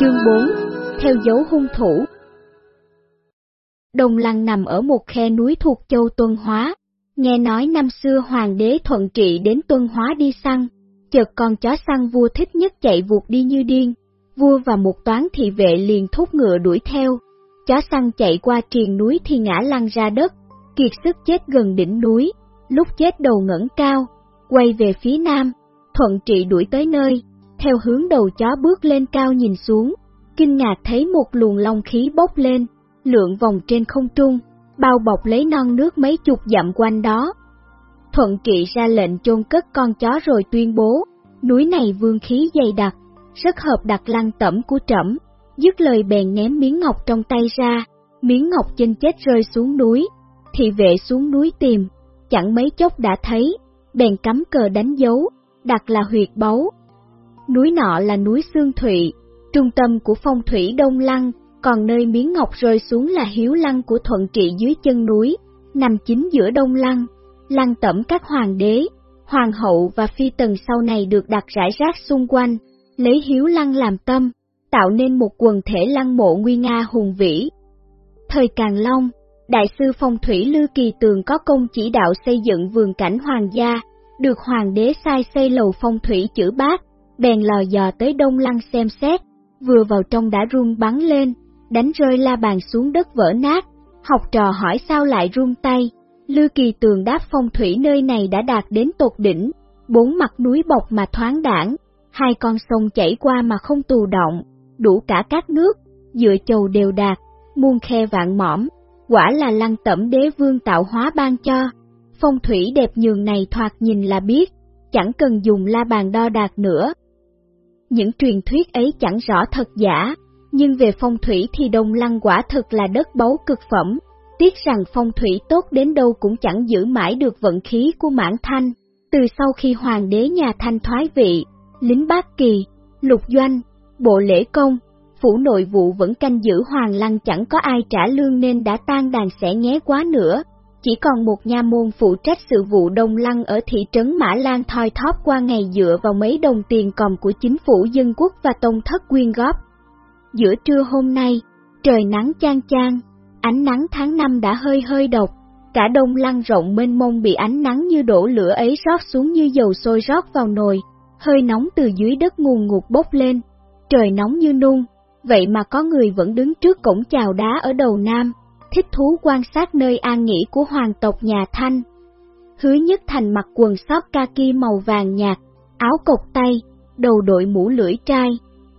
Chương 4 Theo dấu hung thủ Đồng Lăng nằm ở một khe núi thuộc châu Tuân Hóa. Nghe nói năm xưa hoàng đế thuận trị đến Tuân Hóa đi săn, chợt con chó săn vua thích nhất chạy vụt đi như điên. Vua và một toán thị vệ liền thúc ngựa đuổi theo. Chó săn chạy qua triền núi thì ngã lăn ra đất, kiệt sức chết gần đỉnh núi, lúc chết đầu ngẩng cao, quay về phía nam, thuận trị đuổi tới nơi, theo hướng đầu chó bước lên cao nhìn xuống, kinh ngạc thấy một luồng long khí bốc lên, lượn vòng trên không trung, bao bọc lấy non nước mấy chục dặm quanh đó. Thuận trị ra lệnh chôn cất con chó rồi tuyên bố, núi này vương khí dày đặc, rất hợp đặt lăng tẩm của trẫm. Dứt lời bèn ném miếng ngọc trong tay ra, miếng ngọc trên chết rơi xuống núi, thị vệ xuống núi tìm, chẳng mấy chốc đã thấy, bèn cắm cờ đánh dấu, đặt là huyệt báu. Núi nọ là núi Sương Thụy, trung tâm của phong thủy Đông Lăng, còn nơi miếng ngọc rơi xuống là hiếu lăng của thuận trị dưới chân núi, nằm chính giữa Đông Lăng, lăng tẩm các hoàng đế, hoàng hậu và phi tần sau này được đặt rải rác xung quanh, lấy hiếu lăng làm tâm, tạo nên một quần thể lăng mộ nguy nga hùng vĩ. Thời Càng Long, Đại sư phong thủy Lư Kỳ Tường có công chỉ đạo xây dựng vườn cảnh hoàng gia, được hoàng đế sai xây lầu phong thủy chữ bát, bèn lò dò tới Đông Lăng xem xét, vừa vào trong đã run bắn lên, đánh rơi la bàn xuống đất vỡ nát, học trò hỏi sao lại run tay, Lư Kỳ Tường đáp phong thủy nơi này đã đạt đến tột đỉnh, bốn mặt núi bọc mà thoáng đảng, hai con sông chảy qua mà không tù động, đủ cả các nước, dựa chầu đều đạt, muôn khe vạn mỏm, quả là lăng tẩm đế vương tạo hóa ban cho. Phong thủy đẹp nhường này thoạt nhìn là biết, chẳng cần dùng la bàn đo đạc nữa. Những truyền thuyết ấy chẳng rõ thật giả, nhưng về phong thủy thì đông lăng quả thật là đất báu cực phẩm. Tiếc rằng phong thủy tốt đến đâu cũng chẳng giữ mãi được vận khí của mãn thanh. Từ sau khi hoàng đế nhà thanh thoái vị, lính bát kỳ, lục doanh, bộ lễ công, phủ nội vụ vẫn canh giữ hoàng lăng chẳng có ai trả lương nên đã tan đàn sẽ nhé quá nữa. Chỉ còn một nha môn phụ trách sự vụ đông lăng ở thị trấn Mã Lan thoi thóp qua ngày dựa vào mấy đồng tiền còng của chính phủ dân quốc và tông thất quyên góp. Giữa trưa hôm nay, trời nắng chang chang, ánh nắng tháng năm đã hơi hơi độc, cả đông lăng rộng mênh mông bị ánh nắng như đổ lửa ấy rót xuống như dầu sôi rót vào nồi, hơi nóng từ dưới đất nguồn ngụt bốc lên, trời nóng như nung, vậy mà có người vẫn đứng trước cổng chào đá ở đầu Nam, thích thú quan sát nơi an nghỉ của hoàng tộc nhà Thanh. Hứa nhất thành mặc quần sóc kaki màu vàng nhạt, áo cộc tay, đầu đội mũ lưỡi trai,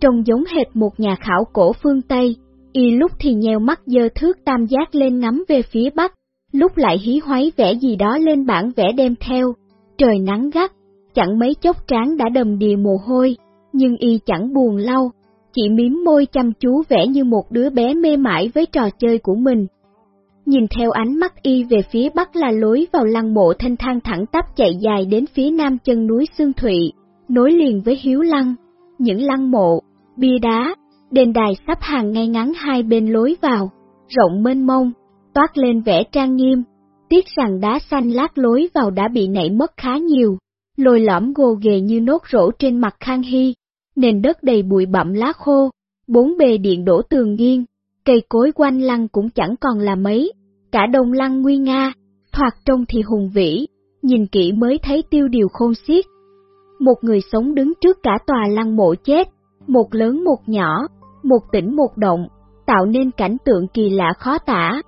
trông giống hệt một nhà khảo cổ phương Tây, y lúc thì nheo mắt dơ thước tam giác lên ngắm về phía bắc, lúc lại hí hoáy vẽ gì đó lên bản vẽ đem theo. Trời nắng gắt, chẳng mấy chốc trán đã đầm đìa mồ hôi, nhưng y chẳng buồn lau, chỉ miếm môi chăm chú vẽ như một đứa bé mê mải với trò chơi của mình. Nhìn theo ánh mắt y về phía bắc là lối vào lăng mộ thanh thang thẳng tắp chạy dài đến phía nam chân núi Sương Thụy, nối liền với Hiếu Lăng, những lăng mộ, bia đá, đền đài sắp hàng ngay ngắn hai bên lối vào, rộng mênh mông, toát lên vẻ trang nghiêm, tiếc rằng đá xanh lát lối vào đã bị nảy mất khá nhiều, lồi lõm gồ ghề như nốt rổ trên mặt Khang Hy, nền đất đầy bụi bặm lá khô, bốn bề điện đổ tường nghiêng, cây cối quanh lăng cũng chẳng còn là mấy, cả đồng lăng nguy nga, thoạt trông thì hùng vĩ, nhìn kỹ mới thấy tiêu điều khôn xiết. Một người sống đứng trước cả tòa lăng mộ chết, một lớn một nhỏ, một tỉnh một động, tạo nên cảnh tượng kỳ lạ khó tả.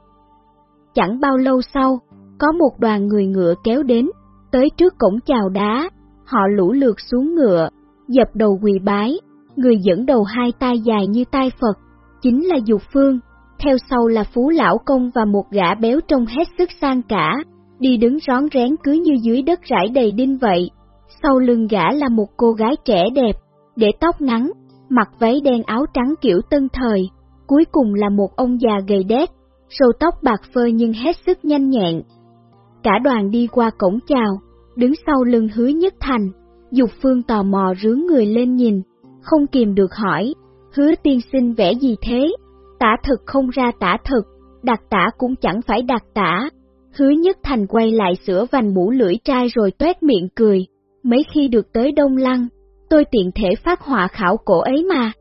Chẳng bao lâu sau, có một đoàn người ngựa kéo đến, tới trước cổng chào đá, họ lũ lượt xuống ngựa, dập đầu quỳ bái, người dẫn đầu hai tay dài như tay Phật, chính là Dục Phương, theo sau là Phú Lão Công và một gã béo trông hết sức sang cả, đi đứng rón rén cứ như dưới đất rải đầy đinh vậy. Sau lưng gã là một cô gái trẻ đẹp, để tóc ngắn, mặc váy đen áo trắng kiểu tân thời, cuối cùng là một ông già gầy đét, râu tóc bạc phơ nhưng hết sức nhanh nhẹn. Cả đoàn đi qua cổng chào, đứng sau lưng hứa nhất thành, Dục Phương tò mò rướng người lên nhìn, không kìm được hỏi, hứa tiên sinh vẽ gì thế? Tả thực không ra tả thực, đặt tả cũng chẳng phải đặt tả. Hứa nhất thành quay lại sửa vành mũ lưỡi trai rồi tuét miệng cười, mấy khi được tới Đông Lăng, tôi tiện thể phát họa khảo cổ ấy mà.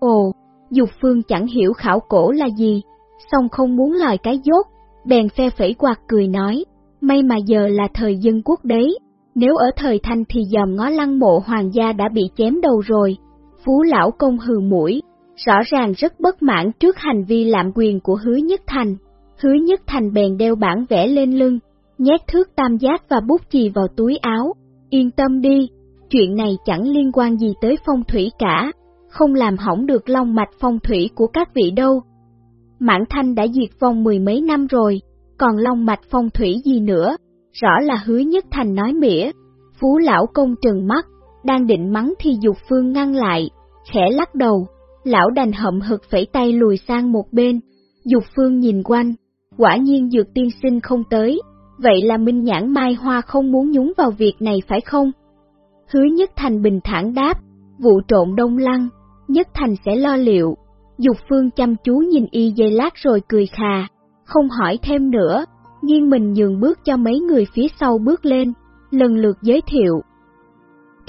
Ồ, Dục Phương chẳng hiểu khảo cổ là gì, song không muốn lời cái dốt, bèn phe phẩy quạt cười nói, may mà giờ là thời dân quốc đấy, nếu ở thời thanh thì dòm ngó lăng mộ hoàng gia đã bị chém đầu rồi. Phú lão công hừ mũi, rõ ràng rất bất mãn trước hành vi lạm quyền của hứa nhất thành. Hứa nhất thành bèn đeo bản vẽ lên lưng, nhét thước tam giác và bút chì vào túi áo. Yên tâm đi, chuyện này chẳng liên quan gì tới phong thủy cả, không làm hỏng được long mạch phong thủy của các vị đâu. Mãn Thanh đã diệt vong mười mấy năm rồi, còn long mạch phong thủy gì nữa, rõ là hứa nhất thành nói mỉa. Phú lão công trừng mắt, đang định mắng thì dục phương ngăn lại, khẽ lắc đầu, lão đành hậm hực phẩy tay lùi sang một bên. Dục phương nhìn quanh, quả nhiên dược tiên sinh không tới, vậy là Minh Nhãn Mai Hoa không muốn nhúng vào việc này phải không? Hứa Nhất Thành bình thản đáp, vụ trộn đông lăng, Nhất Thành sẽ lo liệu. Dục phương chăm chú nhìn y dây lát rồi cười khà, không hỏi thêm nữa, nghiêng mình nhường bước cho mấy người phía sau bước lên, lần lượt giới thiệu.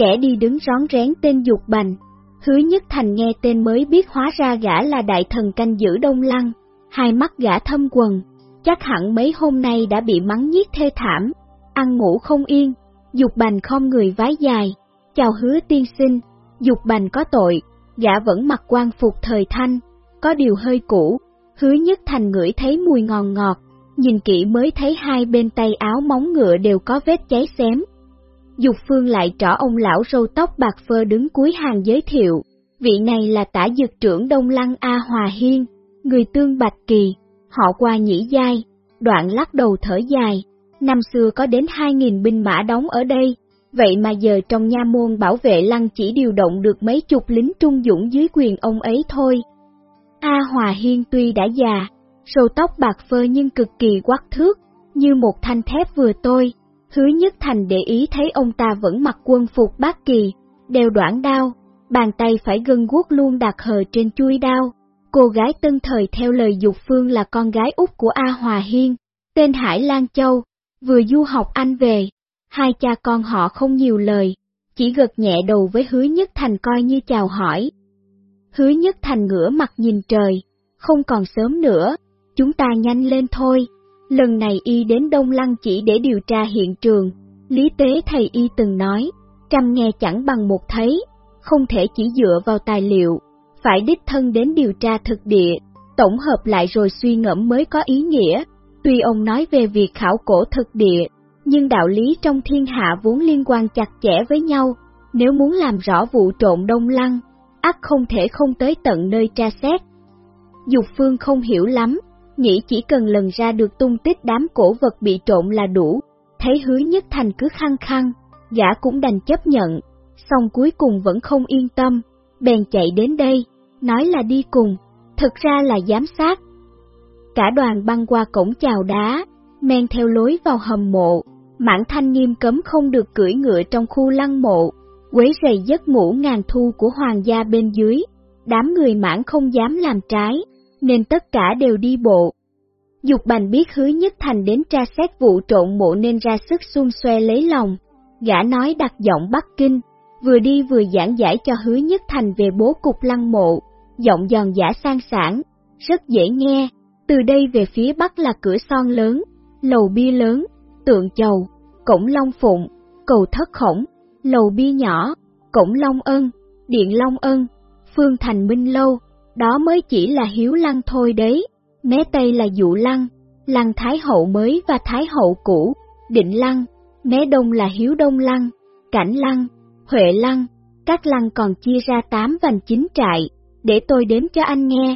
Kẻ đi đứng rón rén tên Dục Bành, hứa nhất thành nghe tên mới biết hóa ra gã là đại thần canh giữ Đông Lăng, hai mắt gã thâm quần, chắc hẳn mấy hôm nay đã bị mắng nhiếc thê thảm, ăn ngủ không yên, Dục Bành không người vái dài, chào hứa tiên sinh, Dục Bành có tội, gã vẫn mặc quan phục thời thanh, có điều hơi cũ, hứa nhất thành ngửi thấy mùi ngòn ngọt, nhìn kỹ mới thấy hai bên tay áo móng ngựa đều có vết cháy xém. Dục phương lại trỏ ông lão râu tóc bạc phơ đứng cuối hàng giới thiệu, vị này là tả dược trưởng Đông Lăng A Hòa Hiên, người tương Bạch Kỳ, họ qua nhĩ giai, đoạn lắc đầu thở dài, năm xưa có đến 2.000 binh mã đóng ở đây, vậy mà giờ trong nha môn bảo vệ lăng chỉ điều động được mấy chục lính trung dũng dưới quyền ông ấy thôi. A Hòa Hiên tuy đã già, râu tóc bạc phơ nhưng cực kỳ quắc thước, như một thanh thép vừa tôi. Hứa nhất thành để ý thấy ông ta vẫn mặc quân phục bát kỳ, đeo đoạn đao, bàn tay phải gân guốc luôn đặt hờ trên chui đao. Cô gái tân thời theo lời Dục Phương là con gái út của A Hòa Hiên, tên Hải Lan Châu, vừa du học Anh về. Hai cha con họ không nhiều lời, chỉ gật nhẹ đầu với hứa nhất thành coi như chào hỏi. Hứa nhất thành ngửa mặt nhìn trời, không còn sớm nữa, chúng ta nhanh lên thôi. Lần này y đến Đông Lăng chỉ để điều tra hiện trường, lý tế thầy y từng nói, trăm nghe chẳng bằng một thấy, không thể chỉ dựa vào tài liệu, phải đích thân đến điều tra thực địa, tổng hợp lại rồi suy ngẫm mới có ý nghĩa. Tuy ông nói về việc khảo cổ thực địa, nhưng đạo lý trong thiên hạ vốn liên quan chặt chẽ với nhau, nếu muốn làm rõ vụ trộn Đông Lăng, ắt không thể không tới tận nơi tra xét. Dục Phương không hiểu lắm, nghĩ chỉ cần lần ra được tung tích đám cổ vật bị trộn là đủ, thấy hứa nhất thành cứ khăng khăng, gã cũng đành chấp nhận, xong cuối cùng vẫn không yên tâm, bèn chạy đến đây, nói là đi cùng, thực ra là giám sát. Cả đoàn băng qua cổng chào đá, men theo lối vào hầm mộ, mãn thanh nghiêm cấm không được cưỡi ngựa trong khu lăng mộ, quấy rầy giấc ngủ ngàn thu của hoàng gia bên dưới, đám người mãn không dám làm trái, nên tất cả đều đi bộ. Dục bành biết hứa nhất thành đến tra xét vụ trộn mộ nên ra sức xung xoe lấy lòng, gã nói đặt giọng Bắc Kinh, vừa đi vừa giảng giải cho hứa nhất thành về bố cục lăng mộ, giọng giòn giả sang sản, rất dễ nghe, từ đây về phía bắc là cửa son lớn, lầu bia lớn, tượng chầu, cổng long phụng, cầu thất khổng, lầu bia nhỏ, cổng long ân, điện long ân, phương thành minh lâu, đó mới chỉ là hiếu lăng thôi đấy, mé tây là dụ lăng, lăng thái hậu mới và thái hậu cũ, định lăng, mé đông là hiếu đông lăng, cảnh lăng, huệ lăng, các lăng còn chia ra tám vành chín trại, để tôi đếm cho anh nghe.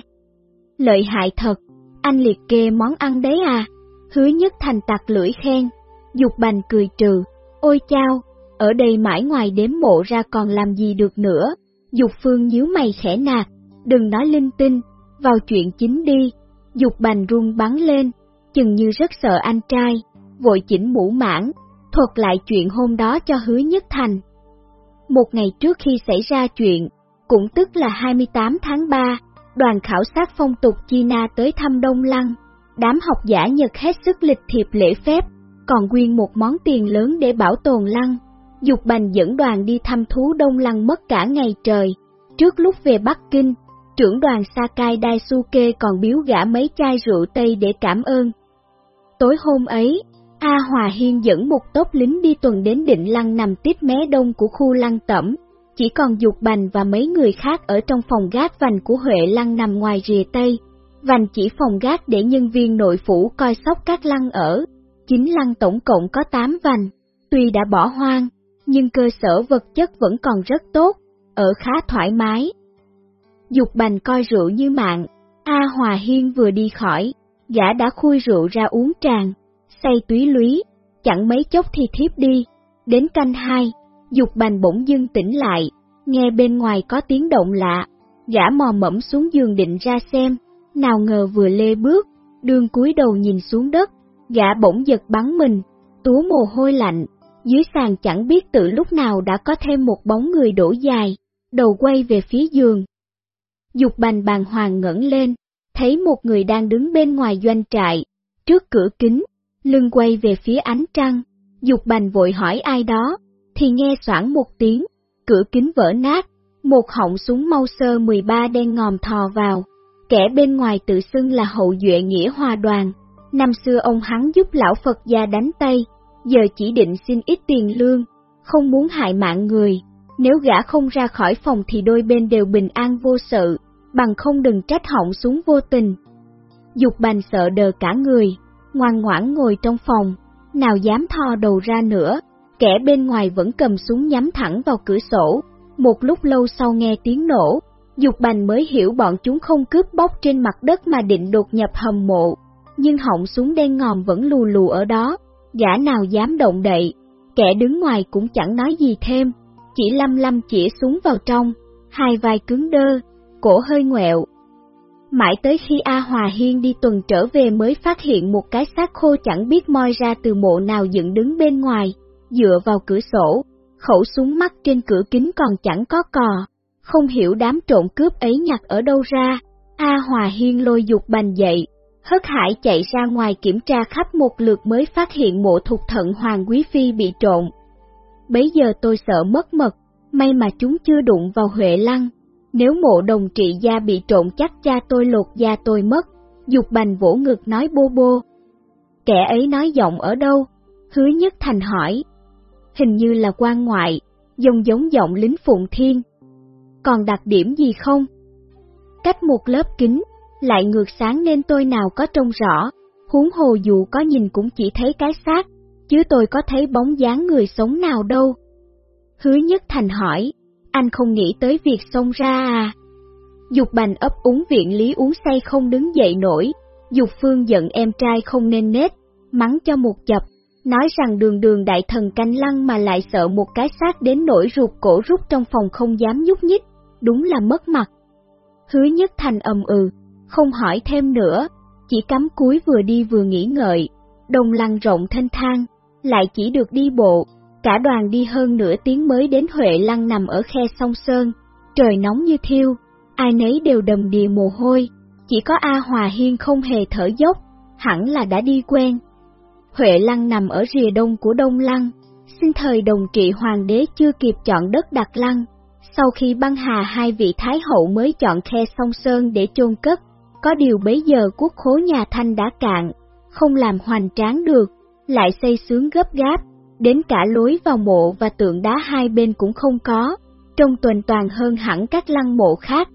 Lợi hại thật, anh liệt kê món ăn đấy à, hứa nhất thành tặc lưỡi khen, dục bành cười trừ, ôi chao, ở đây mãi ngoài đếm mộ ra còn làm gì được nữa, dục phương nhíu mày khẽ nạt, đừng nói linh tinh, vào chuyện chính đi, dục bành run bắn lên, chừng như rất sợ anh trai, vội chỉnh mũ mãn, thuật lại chuyện hôm đó cho hứa nhất thành. Một ngày trước khi xảy ra chuyện, cũng tức là 28 tháng 3, đoàn khảo sát phong tục China tới thăm Đông Lăng, đám học giả Nhật hết sức lịch thiệp lễ phép, còn quyên một món tiền lớn để bảo tồn lăng. Dục Bành dẫn đoàn đi thăm thú Đông Lăng mất cả ngày trời, trước lúc về Bắc Kinh, Trưởng đoàn Sakai Daisuke còn biếu gã mấy chai rượu Tây để cảm ơn. Tối hôm ấy, A Hòa Hiên dẫn một tốp lính đi tuần đến định lăng nằm tiếp mé đông của khu lăng tẩm, chỉ còn Dục Bành và mấy người khác ở trong phòng gác vành của Huệ lăng nằm ngoài rìa Tây. Vành chỉ phòng gác để nhân viên nội phủ coi sóc các lăng ở. Chính lăng tổng cộng có 8 vành, tuy đã bỏ hoang, nhưng cơ sở vật chất vẫn còn rất tốt, ở khá thoải mái. Dục Bành coi rượu như mạng, A Hòa Hiên vừa đi khỏi, gã đã khui rượu ra uống tràn say túy lúy, chẳng mấy chốc thì thiếp đi. Đến canh hai, dục bành bỗng dưng tỉnh lại, nghe bên ngoài có tiếng động lạ, gã mò mẫm xuống giường định ra xem, nào ngờ vừa lê bước, đường cúi đầu nhìn xuống đất, gã bỗng giật bắn mình, tú mồ hôi lạnh, dưới sàn chẳng biết từ lúc nào đã có thêm một bóng người đổ dài, đầu quay về phía giường. Dục bành bàng hoàng ngẩng lên, thấy một người đang đứng bên ngoài doanh trại, trước cửa kính, lưng quay về phía ánh trăng, dục bành vội hỏi ai đó, thì nghe soảng một tiếng, cửa kính vỡ nát, một họng súng mau sơ 13 đen ngòm thò vào, kẻ bên ngoài tự xưng là hậu duệ nghĩa hòa đoàn, năm xưa ông hắn giúp lão Phật gia đánh Tây, giờ chỉ định xin ít tiền lương, không muốn hại mạng người, nếu gã không ra khỏi phòng thì đôi bên đều bình an vô sự, bằng không đừng trách họng súng vô tình. Dục bành sợ đờ cả người, ngoan ngoãn ngồi trong phòng, nào dám thò đầu ra nữa, kẻ bên ngoài vẫn cầm súng nhắm thẳng vào cửa sổ. Một lúc lâu sau nghe tiếng nổ, Dục Bành mới hiểu bọn chúng không cướp bóc trên mặt đất mà định đột nhập hầm mộ, nhưng họng súng đen ngòm vẫn lù lù ở đó, gã nào dám động đậy, kẻ đứng ngoài cũng chẳng nói gì thêm, chỉ lăm lăm chỉ súng vào trong, hai vai cứng đơ, cổ hơi ngoẹo, Mãi tới khi A Hòa Hiên đi tuần trở về mới phát hiện một cái xác khô chẳng biết moi ra từ mộ nào dựng đứng bên ngoài, dựa vào cửa sổ, khẩu súng mắt trên cửa kính còn chẳng có cò, không hiểu đám trộm cướp ấy nhặt ở đâu ra. A Hòa Hiên lôi dục bành dậy, hất hải chạy ra ngoài kiểm tra khắp một lượt mới phát hiện mộ thuộc thận Hoàng Quý Phi bị trộn. Bấy giờ tôi sợ mất mật, may mà chúng chưa đụng vào Huệ Lăng, nếu mộ đồng trị gia bị trộn chắc cha tôi lột da tôi mất, dục bành vỗ ngực nói bô bô. Kẻ ấy nói giọng ở đâu? Hứa nhất thành hỏi. Hình như là quan ngoại, giống giống giọng lính phụng thiên. Còn đặc điểm gì không? Cách một lớp kính, lại ngược sáng nên tôi nào có trông rõ, huống hồ dù có nhìn cũng chỉ thấy cái xác, chứ tôi có thấy bóng dáng người sống nào đâu. Hứa nhất thành hỏi, anh không nghĩ tới việc xông ra à? Dục bành ấp úng viện lý uống say không đứng dậy nổi, Dục phương giận em trai không nên nết, mắng cho một chập, nói rằng đường đường đại thần canh lăng mà lại sợ một cái xác đến nỗi ruột cổ rút trong phòng không dám nhúc nhích, đúng là mất mặt. Hứa nhất thành ầm ừ, không hỏi thêm nữa, chỉ cắm cúi vừa đi vừa nghĩ ngợi, đồng lăng rộng thanh thang, lại chỉ được đi bộ, Cả đoàn đi hơn nửa tiếng mới đến Huệ Lăng nằm ở khe sông Sơn, trời nóng như thiêu, ai nấy đều đầm đìa mồ hôi, chỉ có A Hòa Hiên không hề thở dốc, hẳn là đã đi quen. Huệ Lăng nằm ở rìa đông của Đông Lăng, xin thời đồng trị hoàng đế chưa kịp chọn đất đặt lăng, sau khi băng hà hai vị Thái hậu mới chọn khe sông Sơn để chôn cất, có điều bấy giờ quốc khố nhà Thanh đã cạn, không làm hoành tráng được, lại xây sướng gấp gáp, đến cả lối vào mộ và tượng đá hai bên cũng không có, trông tuần toàn hơn hẳn các lăng mộ khác.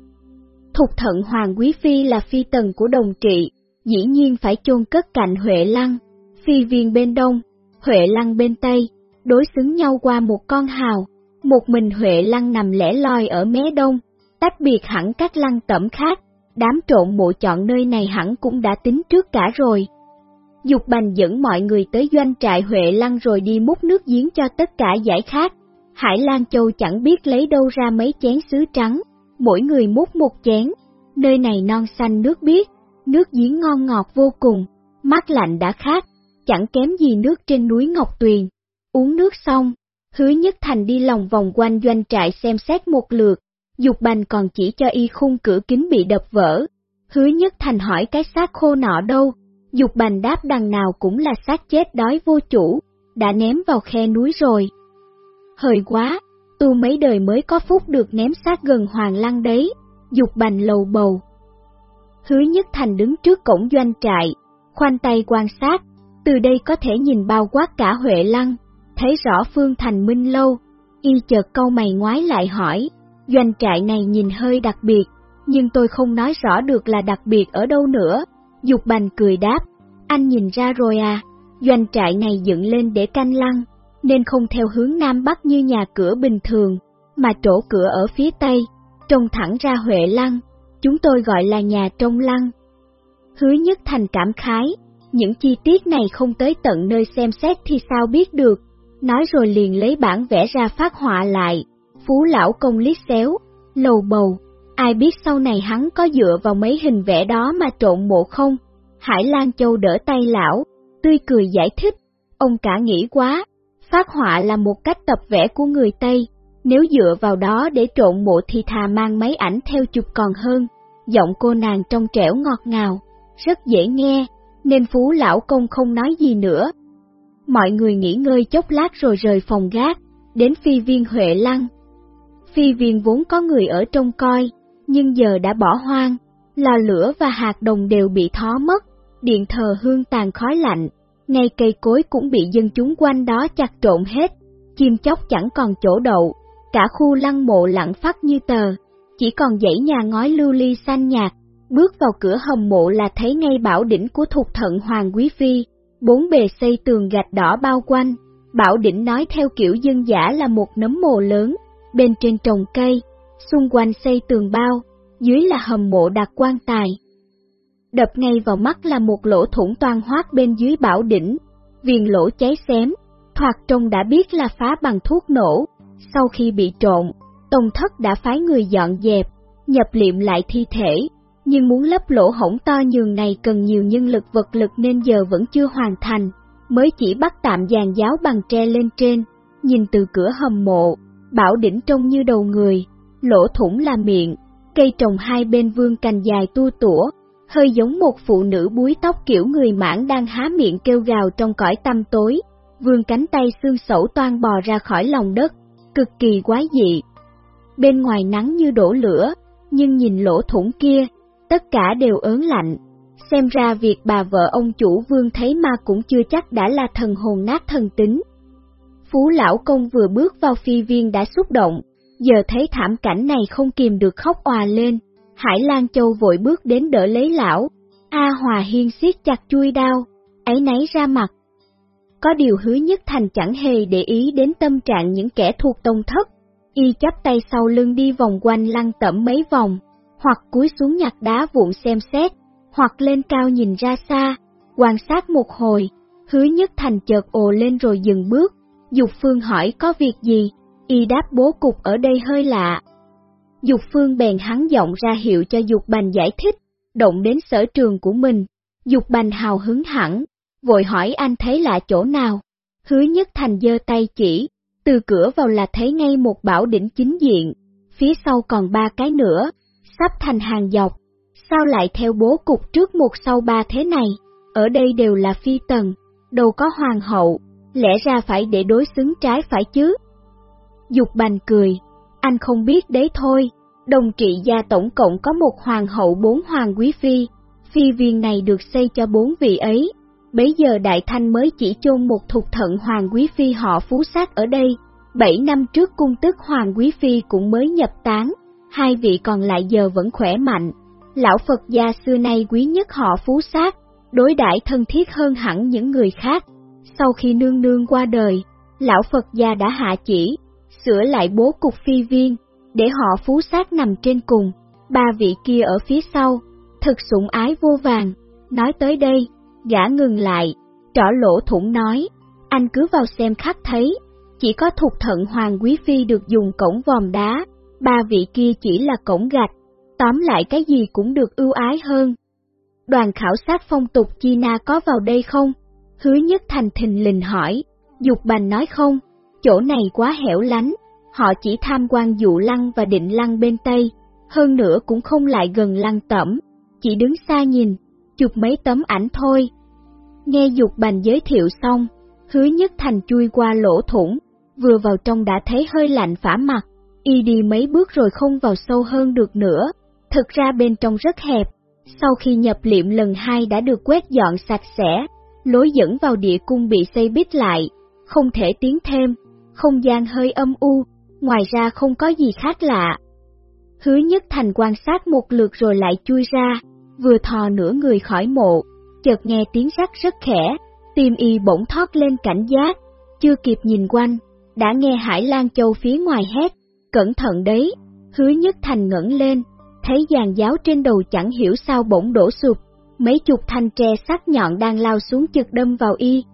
Thục thận Hoàng Quý Phi là phi tần của đồng trị, dĩ nhiên phải chôn cất cạnh Huệ Lăng, phi viên bên đông, Huệ Lăng bên tây, đối xứng nhau qua một con hào, một mình Huệ Lăng nằm lẻ loi ở mé đông, tách biệt hẳn các lăng tẩm khác, đám trộn mộ chọn nơi này hẳn cũng đã tính trước cả rồi. Dục Bành dẫn mọi người tới doanh trại Huệ Lăng rồi đi múc nước giếng cho tất cả giải khát. Hải Lan Châu chẳng biết lấy đâu ra mấy chén sứ trắng, mỗi người múc một chén. Nơi này non xanh nước biếc, nước giếng ngon ngọt vô cùng, mát lạnh đã khát, chẳng kém gì nước trên núi Ngọc Tuyền. Uống nước xong, hứa nhất thành đi lòng vòng quanh doanh trại xem xét một lượt, Dục Bành còn chỉ cho y khung cửa kính bị đập vỡ. Hứa nhất thành hỏi cái xác khô nọ đâu, Dục bành đáp đằng nào cũng là xác chết đói vô chủ, đã ném vào khe núi rồi. Hời quá, tu mấy đời mới có phúc được ném xác gần hoàng lăng đấy. dục bành lầu bầu. Hứa Nhất Thành đứng trước cổng doanh trại, khoanh tay quan sát, từ đây có thể nhìn bao quát cả Huệ Lăng, thấy rõ Phương Thành Minh Lâu, y chợt câu mày ngoái lại hỏi, doanh trại này nhìn hơi đặc biệt, nhưng tôi không nói rõ được là đặc biệt ở đâu nữa. Dục bành cười đáp, anh nhìn ra rồi à, doanh trại này dựng lên để canh lăng, nên không theo hướng Nam Bắc như nhà cửa bình thường, mà chỗ cửa ở phía Tây, trông thẳng ra Huệ Lăng, chúng tôi gọi là nhà trông lăng. Hứa nhất thành cảm khái, những chi tiết này không tới tận nơi xem xét thì sao biết được, nói rồi liền lấy bản vẽ ra phát họa lại, phú lão công lý xéo, lầu bầu, ai biết sau này hắn có dựa vào mấy hình vẽ đó mà trộn mộ không? Hải Lan Châu đỡ tay lão, tươi cười giải thích, ông cả nghĩ quá, phát họa là một cách tập vẽ của người Tây, nếu dựa vào đó để trộn mộ thì thà mang mấy ảnh theo chụp còn hơn. Giọng cô nàng trong trẻo ngọt ngào, rất dễ nghe, nên phú lão công không nói gì nữa. Mọi người nghỉ ngơi chốc lát rồi rời phòng gác, đến phi viên Huệ Lăng. Phi viên vốn có người ở trong coi, nhưng giờ đã bỏ hoang, lò lửa và hạt đồng đều bị thó mất, điện thờ hương tàn khói lạnh, ngay cây cối cũng bị dân chúng quanh đó chặt trộn hết, chim chóc chẳng còn chỗ đậu, cả khu lăng mộ lặng phát như tờ, chỉ còn dãy nhà ngói lưu ly xanh nhạt, bước vào cửa hầm mộ là thấy ngay bảo đỉnh của thục thận Hoàng Quý Phi, bốn bề xây tường gạch đỏ bao quanh, bảo đỉnh nói theo kiểu dân giả là một nấm mồ lớn, bên trên trồng cây, xung quanh xây tường bao, dưới là hầm mộ đặt quan tài. Đập ngay vào mắt là một lỗ thủng toan hoác bên dưới bảo đỉnh, viền lỗ cháy xém, thoạt trông đã biết là phá bằng thuốc nổ. Sau khi bị trộn, Tông Thất đã phái người dọn dẹp, nhập liệm lại thi thể, nhưng muốn lấp lỗ hổng to nhường này cần nhiều nhân lực vật lực nên giờ vẫn chưa hoàn thành, mới chỉ bắt tạm dàn giáo bằng tre lên trên, nhìn từ cửa hầm mộ, bảo đỉnh trông như đầu người, lỗ thủng là miệng, cây trồng hai bên vương cành dài tu tủa, hơi giống một phụ nữ búi tóc kiểu người mãn đang há miệng kêu gào trong cõi tăm tối, vương cánh tay xương sẩu toan bò ra khỏi lòng đất, cực kỳ quái dị. Bên ngoài nắng như đổ lửa, nhưng nhìn lỗ thủng kia, tất cả đều ớn lạnh. Xem ra việc bà vợ ông chủ vương thấy ma cũng chưa chắc đã là thần hồn nát thần tính. Phú lão công vừa bước vào phi viên đã xúc động, giờ thấy thảm cảnh này không kìm được khóc òa lên. Hải Lan Châu vội bước đến đỡ lấy lão, A Hòa Hiên siết chặt chui đao, ấy nấy ra mặt. Có điều hứa nhất thành chẳng hề để ý đến tâm trạng những kẻ thuộc tông thất, y chắp tay sau lưng đi vòng quanh lăng tẩm mấy vòng, hoặc cúi xuống nhặt đá vụn xem xét, hoặc lên cao nhìn ra xa, quan sát một hồi, hứa nhất thành chợt ồ lên rồi dừng bước, Dục Phương hỏi có việc gì, y đáp bố cục ở đây hơi lạ. Dục Phương bèn hắn giọng ra hiệu cho Dục Bành giải thích, động đến sở trường của mình. Dục Bành hào hứng hẳn, vội hỏi anh thấy lạ chỗ nào. Hứa nhất thành giơ tay chỉ, từ cửa vào là thấy ngay một bảo đỉnh chính diện, phía sau còn ba cái nữa, sắp thành hàng dọc. Sao lại theo bố cục trước một sau ba thế này? Ở đây đều là phi tần, đâu có hoàng hậu, lẽ ra phải để đối xứng trái phải chứ. Dục bành cười, anh không biết đấy thôi, đồng trị gia tổng cộng có một hoàng hậu bốn hoàng quý phi, phi viên này được xây cho bốn vị ấy. Bấy giờ Đại Thanh mới chỉ chôn một thục thận hoàng quý phi họ phú sát ở đây, bảy năm trước cung tức hoàng quý phi cũng mới nhập tán, hai vị còn lại giờ vẫn khỏe mạnh. Lão Phật gia xưa nay quý nhất họ phú sát, đối đãi thân thiết hơn hẳn những người khác. Sau khi nương nương qua đời, lão Phật gia đã hạ chỉ, sửa lại bố cục phi viên, để họ phú sát nằm trên cùng, ba vị kia ở phía sau, thực sủng ái vô vàng. Nói tới đây, gã ngừng lại, trỏ lỗ thủng nói, anh cứ vào xem khắc thấy, chỉ có thuộc thận hoàng quý phi được dùng cổng vòm đá, ba vị kia chỉ là cổng gạch, tóm lại cái gì cũng được ưu ái hơn. Đoàn khảo sát phong tục china có vào đây không? Hứa nhất thành thình lình hỏi, Dục Bành nói không, chỗ này quá hẻo lánh, họ chỉ tham quan dụ lăng và định lăng bên Tây, hơn nữa cũng không lại gần lăng tẩm, chỉ đứng xa nhìn, chụp mấy tấm ảnh thôi. Nghe Dục Bành giới thiệu xong, hứa nhất thành chui qua lỗ thủng, vừa vào trong đã thấy hơi lạnh phả mặt, y đi mấy bước rồi không vào sâu hơn được nữa, Thực ra bên trong rất hẹp, sau khi nhập liệm lần hai đã được quét dọn sạch sẽ, lối dẫn vào địa cung bị xây bít lại, không thể tiến thêm, không gian hơi âm u, ngoài ra không có gì khác lạ. Hứa nhất thành quan sát một lượt rồi lại chui ra, vừa thò nửa người khỏi mộ, chợt nghe tiếng rắc rất khẽ, tim y bỗng thoát lên cảnh giác, chưa kịp nhìn quanh, đã nghe Hải Lan Châu phía ngoài hét, cẩn thận đấy, hứa nhất thành ngẩng lên, thấy dàn giáo trên đầu chẳng hiểu sao bỗng đổ sụp, mấy chục thanh tre sắc nhọn đang lao xuống chực đâm vào y.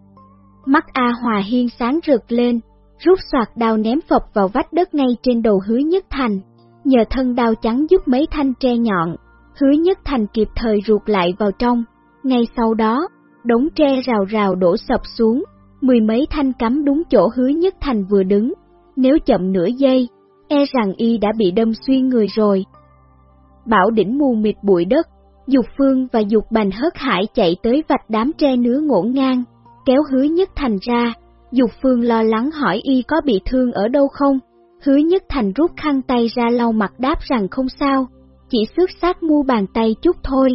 Mắt A Hòa Hiên sáng rực lên, rút soạt đao ném phập vào vách đất ngay trên đầu hứa nhất thành, nhờ thân đao trắng giúp mấy thanh tre nhọn, hứa nhất thành kịp thời ruột lại vào trong, ngay sau đó, đống tre rào rào đổ sập xuống, mười mấy thanh cắm đúng chỗ hứa nhất thành vừa đứng, nếu chậm nửa giây, e rằng y đã bị đâm xuyên người rồi. Bảo đỉnh mù mịt bụi đất, Dục Phương và Dục Bành hớt hải chạy tới vạch đám tre nứa ngổn ngang, kéo hứa nhất thành ra, Dục Phương lo lắng hỏi y có bị thương ở đâu không, hứa nhất thành rút khăn tay ra lau mặt đáp rằng không sao, chỉ xước sát mu bàn tay chút thôi.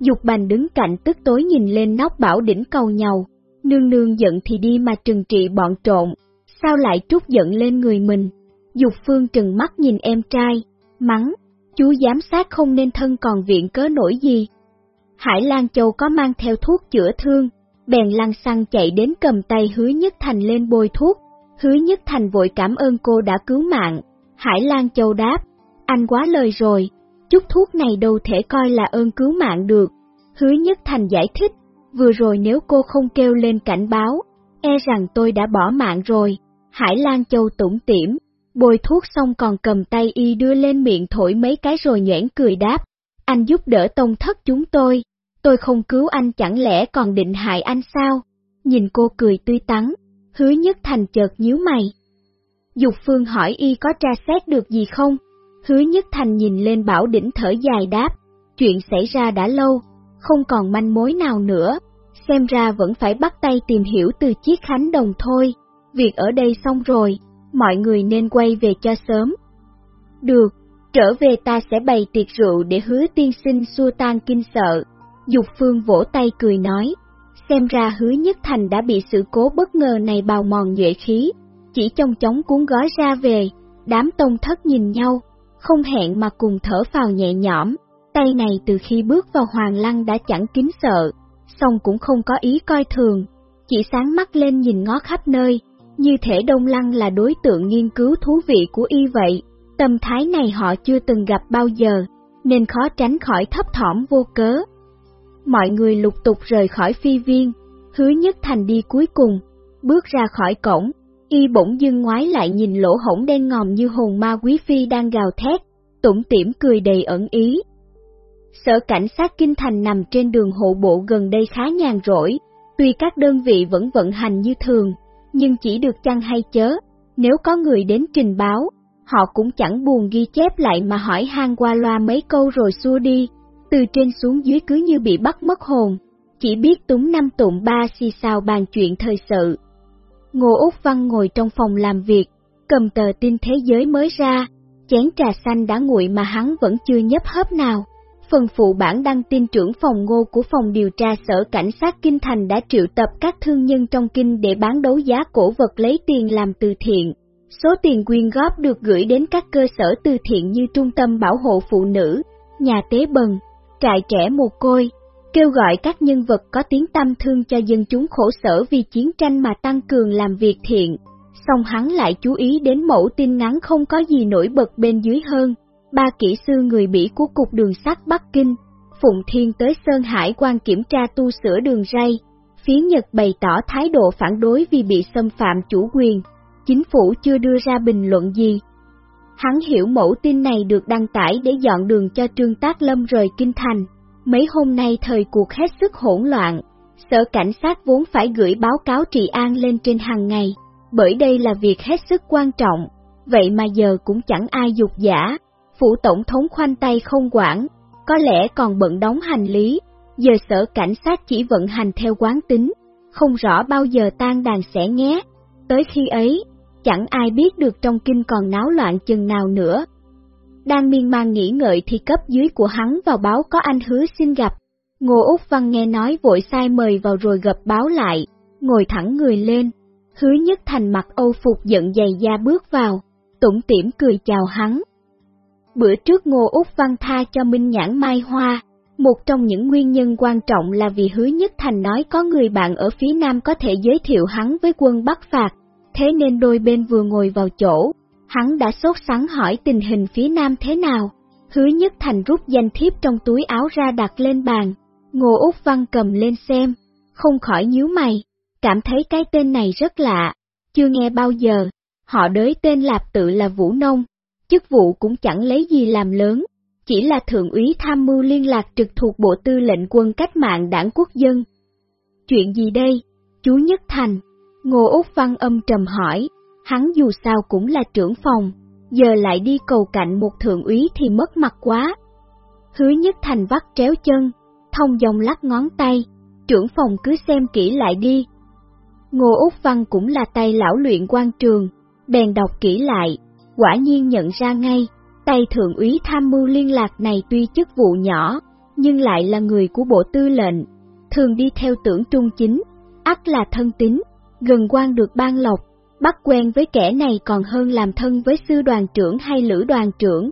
Dục Bành đứng cạnh tức tối nhìn lên nóc bảo đỉnh cầu nhầu, nương nương giận thì đi mà trừng trị bọn trộn, sao lại trút giận lên người mình. Dục Phương trừng mắt nhìn em trai, mắng, chú giám sát không nên thân còn viện cớ nổi gì. Hải Lan Châu có mang theo thuốc chữa thương, bèn lăn xăng chạy đến cầm tay hứa nhất thành lên bôi thuốc, hứa nhất thành vội cảm ơn cô đã cứu mạng. Hải Lan Châu đáp, anh quá lời rồi, chút thuốc này đâu thể coi là ơn cứu mạng được. Hứa nhất thành giải thích, vừa rồi nếu cô không kêu lên cảnh báo, e rằng tôi đã bỏ mạng rồi. Hải Lan Châu tủm tỉm, bôi thuốc xong còn cầm tay y đưa lên miệng thổi mấy cái rồi nhoẻn cười đáp, anh giúp đỡ tông thất chúng tôi, tôi không cứu anh chẳng lẽ còn định hại anh sao? Nhìn cô cười tươi tắn, hứa nhất thành chợt nhíu mày. Dục phương hỏi y có tra xét được gì không? Hứa nhất thành nhìn lên bảo đỉnh thở dài đáp, chuyện xảy ra đã lâu, không còn manh mối nào nữa, xem ra vẫn phải bắt tay tìm hiểu từ chiếc khánh đồng thôi, việc ở đây xong rồi, mọi người nên quay về cho sớm. Được, trở về ta sẽ bày tiệc rượu để hứa tiên sinh xua tan kinh sợ. Dục phương vỗ tay cười nói, xem ra hứa nhất thành đã bị sự cố bất ngờ này bào mòn nhuệ khí, chỉ trong chóng cuốn gói ra về, đám tông thất nhìn nhau, không hẹn mà cùng thở phào nhẹ nhõm, tay này từ khi bước vào hoàng lăng đã chẳng kính sợ, song cũng không có ý coi thường, chỉ sáng mắt lên nhìn ngó khắp nơi, như thể Đông Lăng là đối tượng nghiên cứu thú vị của y vậy, tâm thái này họ chưa từng gặp bao giờ, nên khó tránh khỏi thấp thỏm vô cớ. Mọi người lục tục rời khỏi phi viên, hứa nhất thành đi cuối cùng, bước ra khỏi cổng, y bỗng dưng ngoái lại nhìn lỗ hổng đen ngòm như hồn ma quý phi đang gào thét, tủm tỉm cười đầy ẩn ý. Sở cảnh sát Kinh Thành nằm trên đường hộ bộ gần đây khá nhàn rỗi, tuy các đơn vị vẫn vận hành như thường, nhưng chỉ được chăng hay chớ, nếu có người đến trình báo, họ cũng chẳng buồn ghi chép lại mà hỏi han qua loa mấy câu rồi xua đi, từ trên xuống dưới cứ như bị bắt mất hồn, chỉ biết túng năm tụng ba si sao bàn chuyện thời sự. Ngô Úc Văn ngồi trong phòng làm việc, cầm tờ tin thế giới mới ra, chén trà xanh đã nguội mà hắn vẫn chưa nhấp hớp nào. Phần phụ bản đăng tin trưởng phòng ngô của phòng điều tra sở cảnh sát Kinh Thành đã triệu tập các thương nhân trong kinh để bán đấu giá cổ vật lấy tiền làm từ thiện. Số tiền quyên góp được gửi đến các cơ sở từ thiện như Trung tâm Bảo hộ Phụ nữ, Nhà Tế Bần, Trại Trẻ Mồ Côi, kêu gọi các nhân vật có tiếng tâm thương cho dân chúng khổ sở vì chiến tranh mà tăng cường làm việc thiện. Xong hắn lại chú ý đến mẫu tin ngắn không có gì nổi bật bên dưới hơn, ba kỹ sư người Bỉ của Cục Đường sắt Bắc Kinh, Phụng Thiên tới Sơn Hải quan kiểm tra tu sửa đường ray, phía Nhật bày tỏ thái độ phản đối vì bị xâm phạm chủ quyền, chính phủ chưa đưa ra bình luận gì. Hắn hiểu mẫu tin này được đăng tải để dọn đường cho Trương Tác Lâm rời Kinh Thành. Mấy hôm nay thời cuộc hết sức hỗn loạn, sở cảnh sát vốn phải gửi báo cáo trị an lên trên hàng ngày, bởi đây là việc hết sức quan trọng, vậy mà giờ cũng chẳng ai dục giả, phủ tổng thống khoanh tay không quản, có lẽ còn bận đóng hành lý, giờ sở cảnh sát chỉ vận hành theo quán tính, không rõ bao giờ tan đàn sẽ nhé. Tới khi ấy, chẳng ai biết được trong kinh còn náo loạn chừng nào nữa. đang miên man nghĩ ngợi thì cấp dưới của hắn vào báo có anh hứa xin gặp. Ngô Úc Văn nghe nói vội sai mời vào rồi gặp báo lại, ngồi thẳng người lên. Hứa nhất thành mặt âu phục giận dày da bước vào, tủm tỉm cười chào hắn. Bữa trước Ngô Úc Văn tha cho Minh Nhãn Mai Hoa, một trong những nguyên nhân quan trọng là vì hứa nhất thành nói có người bạn ở phía Nam có thể giới thiệu hắn với quân Bắc Phạt, thế nên đôi bên vừa ngồi vào chỗ, hắn đã sốt sắng hỏi tình hình phía Nam thế nào. Hứa nhất thành rút danh thiếp trong túi áo ra đặt lên bàn, Ngô Úc Văn cầm lên xem, không khỏi nhíu mày, cảm thấy cái tên này rất lạ, chưa nghe bao giờ, họ đới tên lạp tự là Vũ Nông, chức vụ cũng chẳng lấy gì làm lớn, chỉ là thượng úy tham mưu liên lạc trực thuộc Bộ Tư lệnh quân cách mạng đảng quốc dân. Chuyện gì đây? Chú Nhất Thành, Ngô Úc Văn âm trầm hỏi, hắn dù sao cũng là trưởng phòng, giờ lại đi cầu cạnh một thượng úy thì mất mặt quá. Hứa Nhất Thành vắt tréo chân, thông dòng lắc ngón tay, trưởng phòng cứ xem kỹ lại đi. Ngô Úc Văn cũng là tay lão luyện quan trường, bèn đọc kỹ lại, quả nhiên nhận ra ngay, tay thượng úy tham mưu liên lạc này tuy chức vụ nhỏ, nhưng lại là người của bộ tư lệnh, thường đi theo tưởng trung chính, ắt là thân tín, gần quan được ban lộc, bắt quen với kẻ này còn hơn làm thân với sư đoàn trưởng hay lữ đoàn trưởng.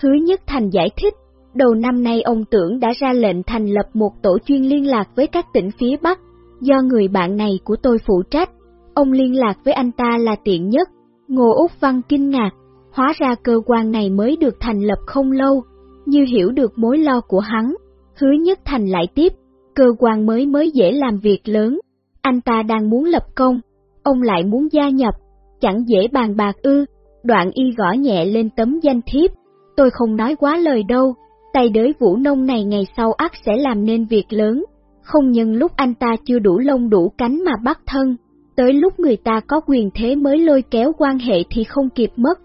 Hứa Nhất Thành giải thích, đầu năm nay ông tưởng đã ra lệnh thành lập một tổ chuyên liên lạc với các tỉnh phía Bắc, do người bạn này của tôi phụ trách, ông liên lạc với anh ta là tiện nhất. Ngô Úc Văn kinh ngạc, hóa ra cơ quan này mới được thành lập không lâu, như hiểu được mối lo của hắn, hứa nhất thành lại tiếp, cơ quan mới mới dễ làm việc lớn, anh ta đang muốn lập công, ông lại muốn gia nhập, chẳng dễ bàn bạc ư, đoạn y gõ nhẹ lên tấm danh thiếp, tôi không nói quá lời đâu, tay đới vũ nông này ngày sau ắt sẽ làm nên việc lớn, không nhân lúc anh ta chưa đủ lông đủ cánh mà bắt thân, tới lúc người ta có quyền thế mới lôi kéo quan hệ thì không kịp mất.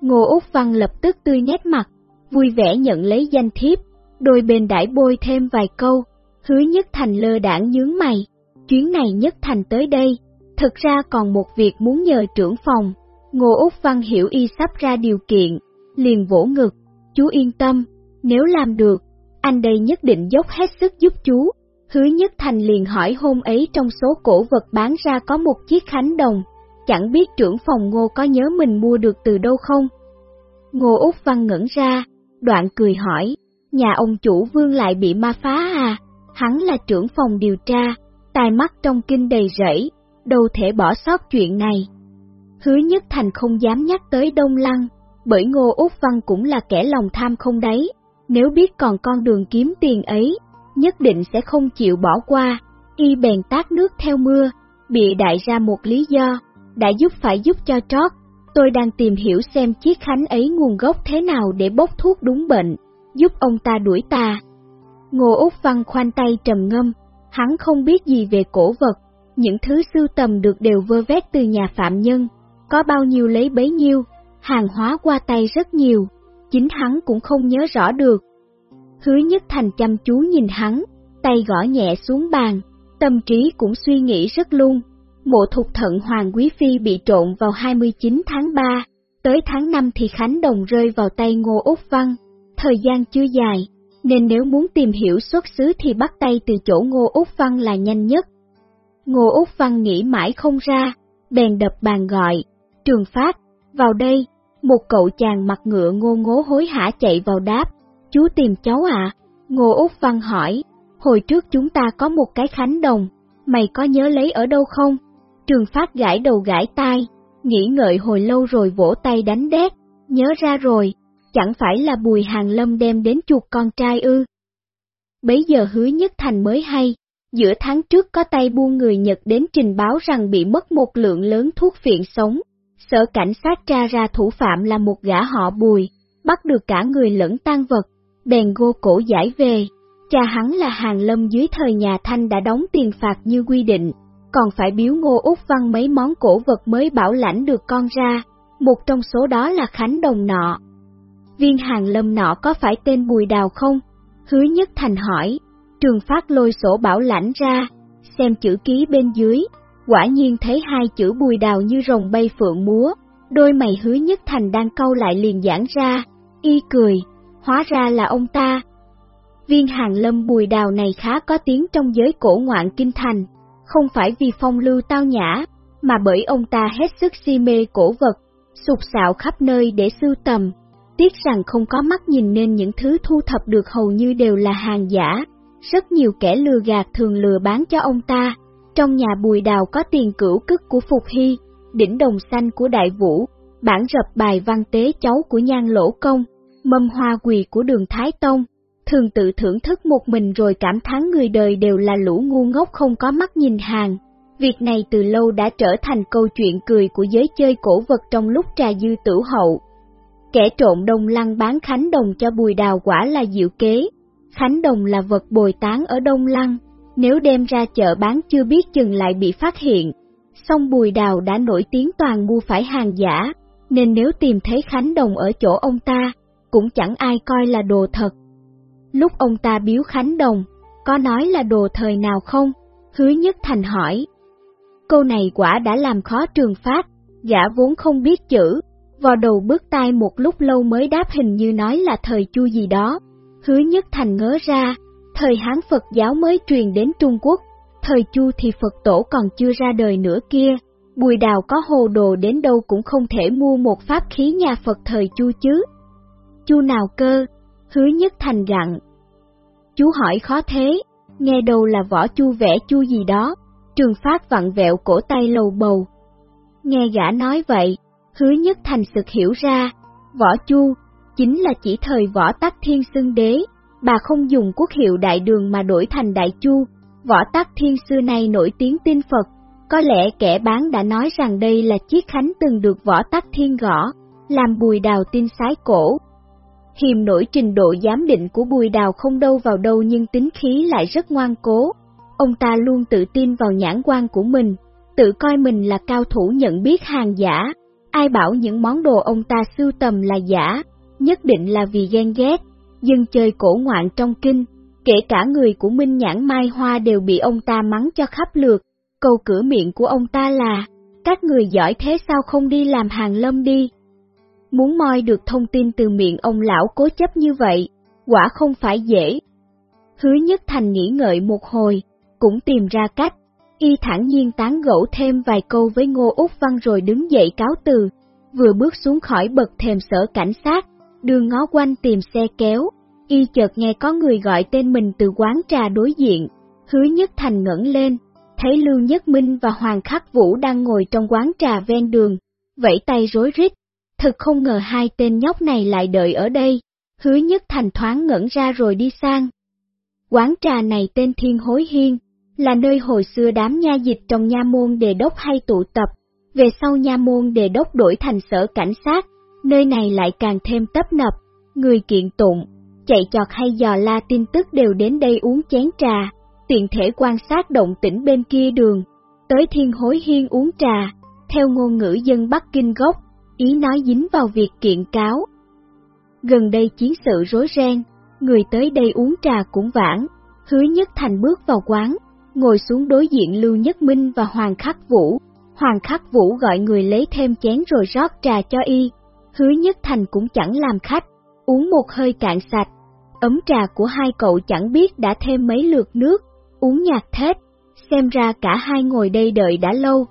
Ngô Úc Văn lập tức tươi nét mặt, vui vẻ nhận lấy danh thiếp, đôi bên đãi bôi thêm vài câu, hứa nhất thành lơ đảng nhướng mày, chuyến này nhất thành tới đây, thực ra còn một việc muốn nhờ trưởng phòng, Ngô Úc Văn hiểu y sắp ra điều kiện, liền vỗ ngực, chú yên tâm, nếu làm được, anh đây nhất định dốc hết sức giúp chú. Hứa Nhất Thành liền hỏi hôm ấy trong số cổ vật bán ra có một chiếc khánh đồng, chẳng biết trưởng phòng ngô có nhớ mình mua được từ đâu không? Ngô Úc Văn ngẩn ra, đoạn cười hỏi, nhà ông chủ vương lại bị ma phá à? Hắn là trưởng phòng điều tra, tai mắt trong kinh đầy rẫy, đâu thể bỏ sót chuyện này. Hứa Nhất Thành không dám nhắc tới Đông Lăng, bởi Ngô Úc Văn cũng là kẻ lòng tham không đấy, nếu biết còn con đường kiếm tiền ấy, nhất định sẽ không chịu bỏ qua, y bèn tát nước theo mưa, bị đại ra một lý do, đã giúp phải giúp cho trót. Tôi đang tìm hiểu xem chiếc khánh ấy nguồn gốc thế nào để bốc thuốc đúng bệnh, giúp ông ta đuổi ta. Ngô Úc Văn khoanh tay trầm ngâm, hắn không biết gì về cổ vật, những thứ sưu tầm được đều vơ vét từ nhà phạm nhân, có bao nhiêu lấy bấy nhiêu, hàng hóa qua tay rất nhiều, chính hắn cũng không nhớ rõ được. Hứa Nhất Thành chăm chú nhìn hắn, tay gõ nhẹ xuống bàn, tâm trí cũng suy nghĩ rất luôn. Mộ thục thận Hoàng Quý Phi bị trộn vào 29 tháng 3, tới tháng 5 thì Khánh Đồng rơi vào tay Ngô Úc Văn. Thời gian chưa dài, nên nếu muốn tìm hiểu xuất xứ thì bắt tay từ chỗ Ngô Úc Văn là nhanh nhất. Ngô Úc Văn nghĩ mãi không ra, bèn đập bàn gọi, trường phát, vào đây, một cậu chàng mặt ngựa ngô ngố hối hả chạy vào đáp, chú tìm cháu à? Ngô Úc Văn hỏi, hồi trước chúng ta có một cái khánh đồng, mày có nhớ lấy ở đâu không? Trường Phát gãi đầu gãi tai, nghĩ ngợi hồi lâu rồi vỗ tay đánh đét, nhớ ra rồi, chẳng phải là Bùi Hàng Lâm đem đến chuột con trai ư. Bấy giờ hứa nhất thành mới hay, giữa tháng trước có tay buôn người Nhật đến trình báo rằng bị mất một lượng lớn thuốc phiện sống, sở cảnh sát tra ra thủ phạm là một gã họ Bùi, bắt được cả người lẫn tan vật, bèn gô cổ giải về. Cha hắn là Hàng Lâm dưới thời nhà Thanh đã đóng tiền phạt như quy định, còn phải biếu Ngô Úc Văn mấy món cổ vật mới bảo lãnh được con ra, một trong số đó là Khánh Đồng nọ. Viên Hàng Lâm nọ có phải tên Bùi Đào không? Hứa Nhất Thành hỏi, Trường Phát lôi sổ bảo lãnh ra, xem chữ ký bên dưới, quả nhiên thấy hai chữ Bùi Đào như rồng bay phượng múa, Đôi mày hứa nhất thành đang câu lại liền giãn ra, y cười, hóa ra là ông ta. Viên hàng lâm bùi đào này khá có tiếng trong giới cổ ngoạn kinh thành, không phải vì phong lưu tao nhã, mà bởi ông ta hết sức si mê cổ vật, sụp sạo khắp nơi để sưu tầm. Tiếc rằng không có mắt nhìn nên những thứ thu thập được hầu như đều là hàng giả, rất nhiều kẻ lừa gạt thường lừa bán cho ông ta. Trong nhà bùi đào có tiền cửu cức của Phục Hy, đỉnh đồng xanh của Đại Vũ, bản rập bài văn tế cháu của Nhan Lỗ Công, mâm hoa quỳ của đường Thái Tông, thường tự thưởng thức một mình rồi cảm thán người đời đều là lũ ngu ngốc không có mắt nhìn hàng. Việc này từ lâu đã trở thành câu chuyện cười của giới chơi cổ vật trong lúc trà dư tử hậu. Kẻ trộn đồng lăng bán khánh đồng cho bùi đào quả là diệu kế. Khánh đồng là vật bồi tán ở đông lăng, nếu đem ra chợ bán chưa biết chừng lại bị phát hiện. Song bùi đào đã nổi tiếng toàn mua phải hàng giả, nên nếu tìm thấy khánh đồng ở chỗ ông ta, cũng chẳng ai coi là đồ thật. Lúc ông ta biếu khánh đồng, có nói là đồ thời nào không? Hứa nhất thành hỏi. Câu này quả đã làm khó trường phát, gã vốn không biết chữ, vào đầu bước tay một lúc lâu mới đáp hình như nói là thời chu gì đó. Hứa nhất thành ngớ ra, thời Hán Phật giáo mới truyền đến Trung Quốc, thời chu thì Phật tổ còn chưa ra đời nữa kia. Bùi đào có hồ đồ đến đâu cũng không thể mua một pháp khí nhà Phật thời chu chứ. Chu nào cơ, hứa nhất thành gặn. Chú hỏi khó thế, nghe đầu là võ chu vẽ chu gì đó, trường phát vặn vẹo cổ tay lầu bầu. Nghe gã nói vậy, hứa nhất thành sực hiểu ra, võ chu, chính là chỉ thời võ tắc thiên xưng đế, bà không dùng quốc hiệu đại đường mà đổi thành đại chu, võ tắc thiên xưa nay nổi tiếng tin Phật, có lẽ kẻ bán đã nói rằng đây là chiếc khánh từng được võ tắc thiên gõ, làm bùi đào tin sái cổ. Hiềm nổi trình độ giám định của bùi đào không đâu vào đâu nhưng tính khí lại rất ngoan cố. Ông ta luôn tự tin vào nhãn quan của mình, tự coi mình là cao thủ nhận biết hàng giả. Ai bảo những món đồ ông ta sưu tầm là giả, nhất định là vì ghen ghét, dân chơi cổ ngoạn trong kinh, kể cả người của Minh Nhãn Mai Hoa đều bị ông ta mắng cho khắp lượt. Câu cửa miệng của ông ta là, các người giỏi thế sao không đi làm hàng lâm đi. Muốn moi được thông tin từ miệng ông lão cố chấp như vậy, quả không phải dễ. Hứa nhất thành nghĩ ngợi một hồi, cũng tìm ra cách, y thẳng nhiên tán gẫu thêm vài câu với Ngô Úc Văn rồi đứng dậy cáo từ, vừa bước xuống khỏi bậc thềm sở cảnh sát, đường ngó quanh tìm xe kéo, y chợt nghe có người gọi tên mình từ quán trà đối diện, hứa nhất thành ngẩng lên, thấy Lưu Nhất Minh và Hoàng Khắc Vũ đang ngồi trong quán trà ven đường, vẫy tay rối rít, thực không ngờ hai tên nhóc này lại đợi ở đây, hứa nhất thành thoáng ngẩn ra rồi đi sang. Quán trà này tên Thiên Hối Hiên, là nơi hồi xưa đám nha dịch trong nha môn đề đốc hay tụ tập, về sau nha môn đề đốc đổi thành sở cảnh sát, nơi này lại càng thêm tấp nập, người kiện tụng, chạy chọt hay dò la tin tức đều đến đây uống chén trà, tiện thể quan sát động tĩnh bên kia đường, tới thiên hối hiên uống trà, theo ngôn ngữ dân Bắc Kinh gốc, ý nói dính vào việc kiện cáo. Gần đây chiến sự rối ren, người tới đây uống trà cũng vãn, hứa nhất thành bước vào quán, ngồi xuống đối diện Lưu Nhất Minh và Hoàng Khắc Vũ. Hoàng Khắc Vũ gọi người lấy thêm chén rồi rót trà cho y, hứa nhất thành cũng chẳng làm khách, uống một hơi cạn sạch. Ấm trà của hai cậu chẳng biết đã thêm mấy lượt nước, uống nhạt thết, xem ra cả hai ngồi đây đợi đã lâu.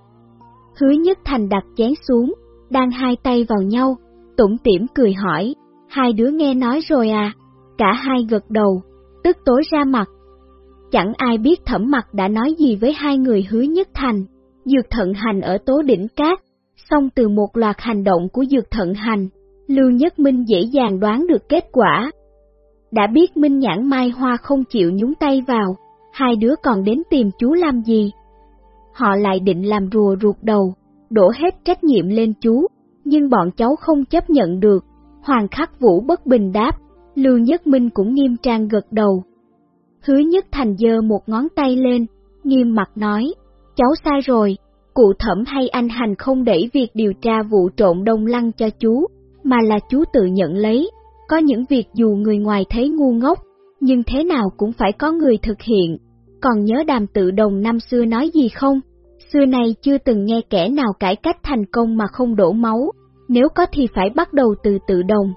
Hứa nhất thành đặt chén xuống, đang hai tay vào nhau, tủm tỉm cười hỏi, hai đứa nghe nói rồi à? Cả hai gật đầu, tức tối ra mặt. Chẳng ai biết thẩm mặt đã nói gì với hai người hứa nhất thành, dược thận hành ở tố đỉnh cát, xong từ một loạt hành động của dược thận hành, Lưu Nhất Minh dễ dàng đoán được kết quả. Đã biết Minh Nhãn Mai Hoa không chịu nhúng tay vào, hai đứa còn đến tìm chú làm gì? Họ lại định làm rùa ruột đầu, đổ hết trách nhiệm lên chú, nhưng bọn cháu không chấp nhận được. Hoàng Khắc Vũ bất bình đáp, Lưu Nhất Minh cũng nghiêm trang gật đầu. Hứa Nhất Thành dơ một ngón tay lên, nghiêm mặt nói, cháu sai rồi, cụ thẩm hay anh hành không đẩy việc điều tra vụ trộn đông lăng cho chú, mà là chú tự nhận lấy. Có những việc dù người ngoài thấy ngu ngốc, nhưng thế nào cũng phải có người thực hiện. Còn nhớ đàm tự đồng năm xưa nói gì không? Xưa nay chưa từng nghe kẻ nào cải cách thành công mà không đổ máu, nếu có thì phải bắt đầu từ tự đồng.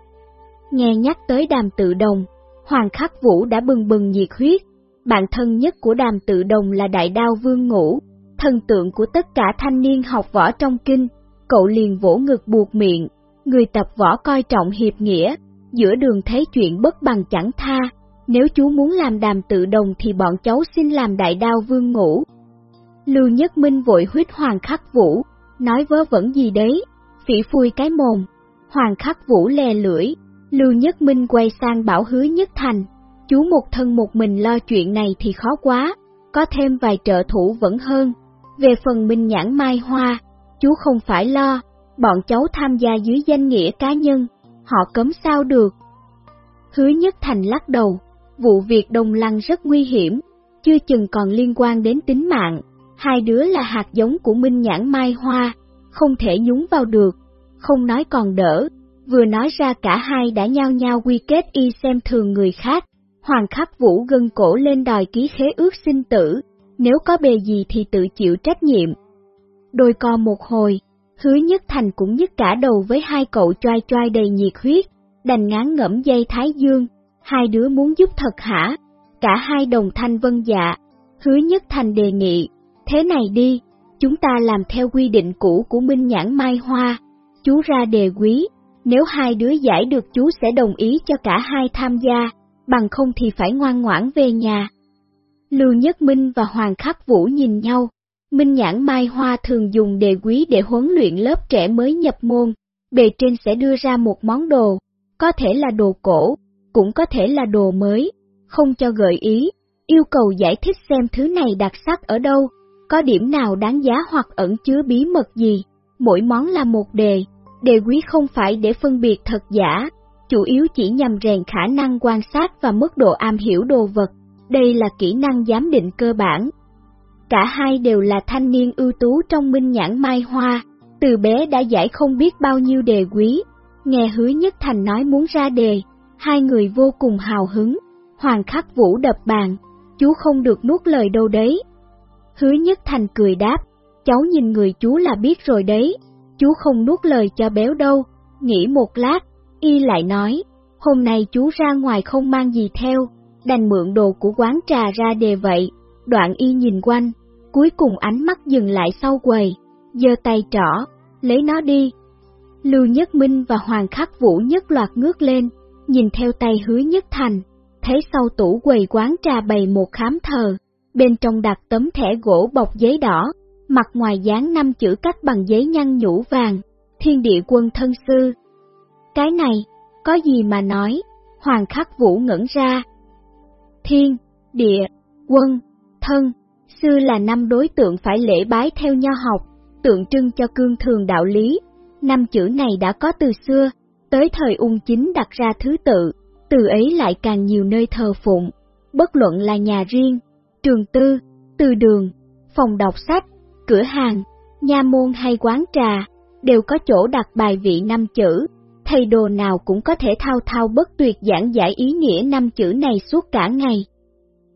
Nghe nhắc tới đàm tự đồng, Hoàng Khắc Vũ đã bừng bừng nhiệt huyết, bạn thân nhất của đàm tự đồng là đại đao vương ngũ, thần tượng của tất cả thanh niên học võ trong kinh, cậu liền vỗ ngực buộc miệng, người tập võ coi trọng hiệp nghĩa, giữa đường thấy chuyện bất bằng chẳng tha, nếu chú muốn làm đàm tự đồng thì bọn cháu xin làm đại đao vương ngũ. Lưu Nhất Minh vội huyết Hoàng Khắc Vũ, nói vớ vẩn gì đấy, phỉ phui cái mồm. Hoàng Khắc Vũ lè lưỡi, Lưu Nhất Minh quay sang bảo hứa Nhất Thành, chú một thân một mình lo chuyện này thì khó quá, có thêm vài trợ thủ vẫn hơn. Về phần Minh Nhãn Mai Hoa, chú không phải lo, bọn cháu tham gia dưới danh nghĩa cá nhân, họ cấm sao được. Hứa Nhất Thành lắc đầu, vụ việc đồng Lăng rất nguy hiểm, chưa chừng còn liên quan đến tính mạng, hai đứa là hạt giống của Minh Nhãn Mai Hoa, không thể nhúng vào được, không nói còn đỡ, vừa nói ra cả hai đã nhao nhao quy kết y xem thường người khác. Hoàng khắc vũ gân cổ lên đòi ký khế ước sinh tử, nếu có bề gì thì tự chịu trách nhiệm. Đôi co một hồi, hứa nhất thành cũng nhức cả đầu với hai cậu choai choai đầy nhiệt huyết, đành ngán ngẫm dây thái dương, hai đứa muốn giúp thật hả? Cả hai đồng thanh vân dạ, hứa nhất thành đề nghị, thế này đi, chúng ta làm theo quy định cũ của Minh Nhãn Mai Hoa, chú ra đề quý, nếu hai đứa giải được chú sẽ đồng ý cho cả hai tham gia, bằng không thì phải ngoan ngoãn về nhà. Lưu Nhất Minh và Hoàng Khắc Vũ nhìn nhau, Minh Nhãn Mai Hoa thường dùng đề quý để huấn luyện lớp trẻ mới nhập môn, bề trên sẽ đưa ra một món đồ, có thể là đồ cổ, cũng có thể là đồ mới, không cho gợi ý, yêu cầu giải thích xem thứ này đặc sắc ở đâu, có điểm nào đáng giá hoặc ẩn chứa bí mật gì, mỗi món là một đề, đề quý không phải để phân biệt thật giả, chủ yếu chỉ nhằm rèn khả năng quan sát và mức độ am hiểu đồ vật, đây là kỹ năng giám định cơ bản. Cả hai đều là thanh niên ưu tú trong minh nhãn mai hoa, từ bé đã giải không biết bao nhiêu đề quý, nghe hứa nhất thành nói muốn ra đề, hai người vô cùng hào hứng, hoàng khắc vũ đập bàn, chú không được nuốt lời đâu đấy. Hứa nhất thành cười đáp, cháu nhìn người chú là biết rồi đấy, chú không nuốt lời cho béo đâu, nghĩ một lát, y lại nói, hôm nay chú ra ngoài không mang gì theo, đành mượn đồ của quán trà ra đề vậy, đoạn y nhìn quanh, cuối cùng ánh mắt dừng lại sau quầy, giơ tay trỏ, lấy nó đi. Lưu Nhất Minh và Hoàng Khắc Vũ nhất loạt ngước lên, nhìn theo tay hứa Nhất Thành, thấy sau tủ quầy quán trà bày một khám thờ, bên trong đặt tấm thẻ gỗ bọc giấy đỏ, mặt ngoài dán năm chữ cách bằng giấy nhăn nhũ vàng, thiên địa quân thân sư. Cái này, có gì mà nói, Hoàng Khắc Vũ ngẩn ra. Thiên, địa, quân, thân, sư là năm đối tượng phải lễ bái theo nho học, tượng trưng cho cương thường đạo lý. Năm chữ này đã có từ xưa, tới thời ung chính đặt ra thứ tự, từ ấy lại càng nhiều nơi thờ phụng, bất luận là nhà riêng, trường tư, từ đường, phòng đọc sách, cửa hàng, nhà môn hay quán trà, đều có chỗ đặt bài vị năm chữ, thầy đồ nào cũng có thể thao thao bất tuyệt giảng giải ý nghĩa năm chữ này suốt cả ngày.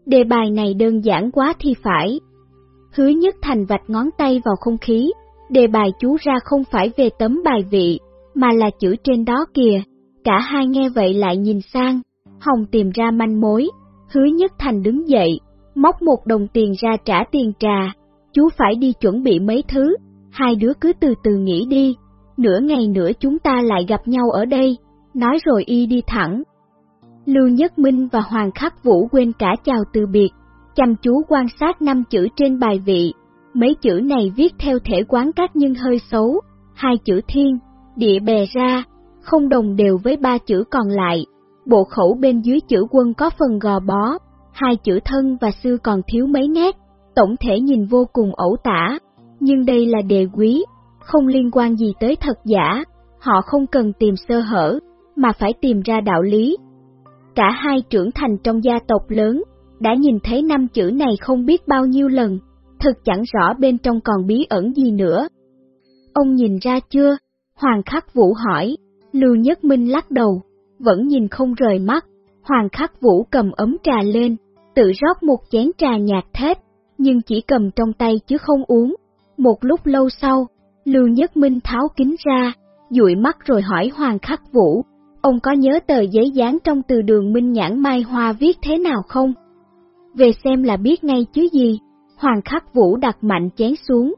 Đề bài này đơn giản quá thì phải. Hứa nhất thành vạch ngón tay vào không khí, đề bài chú ra không phải về tấm bài vị, mà là chữ trên đó kìa. Cả hai nghe vậy lại nhìn sang, Hồng tìm ra manh mối, hứa nhất thành đứng dậy, móc một đồng tiền ra trả tiền trà, chú phải đi chuẩn bị mấy thứ, hai đứa cứ từ từ nghỉ đi, nửa ngày nữa chúng ta lại gặp nhau ở đây, nói rồi y đi thẳng. Lưu Nhất Minh và Hoàng Khắc Vũ quên cả chào từ biệt, chăm chú quan sát năm chữ trên bài vị, mấy chữ này viết theo thể quán các nhưng hơi xấu, hai chữ thiên, địa bè ra, không đồng đều với ba chữ còn lại, bộ khẩu bên dưới chữ quân có phần gò bó, hai chữ thân và sư còn thiếu mấy nét, tổng thể nhìn vô cùng ẩu tả, nhưng đây là đề quý, không liên quan gì tới thật giả, họ không cần tìm sơ hở, mà phải tìm ra đạo lý. Cả hai trưởng thành trong gia tộc lớn, đã nhìn thấy năm chữ này không biết bao nhiêu lần, thực chẳng rõ bên trong còn bí ẩn gì nữa. Ông nhìn ra chưa? Hoàng Khắc Vũ hỏi, Lưu Nhất Minh lắc đầu, vẫn nhìn không rời mắt, Hoàng Khắc Vũ cầm ấm trà lên, tự rót một chén trà nhạt thép, nhưng chỉ cầm trong tay chứ không uống. Một lúc lâu sau, Lưu Nhất Minh tháo kính ra, dụi mắt rồi hỏi Hoàng Khắc Vũ, ông có nhớ tờ giấy dán trong từ đường Minh Nhãn Mai Hoa viết thế nào không? Về xem là biết ngay chứ gì, Hoàng Khắc Vũ đặt mạnh chén xuống.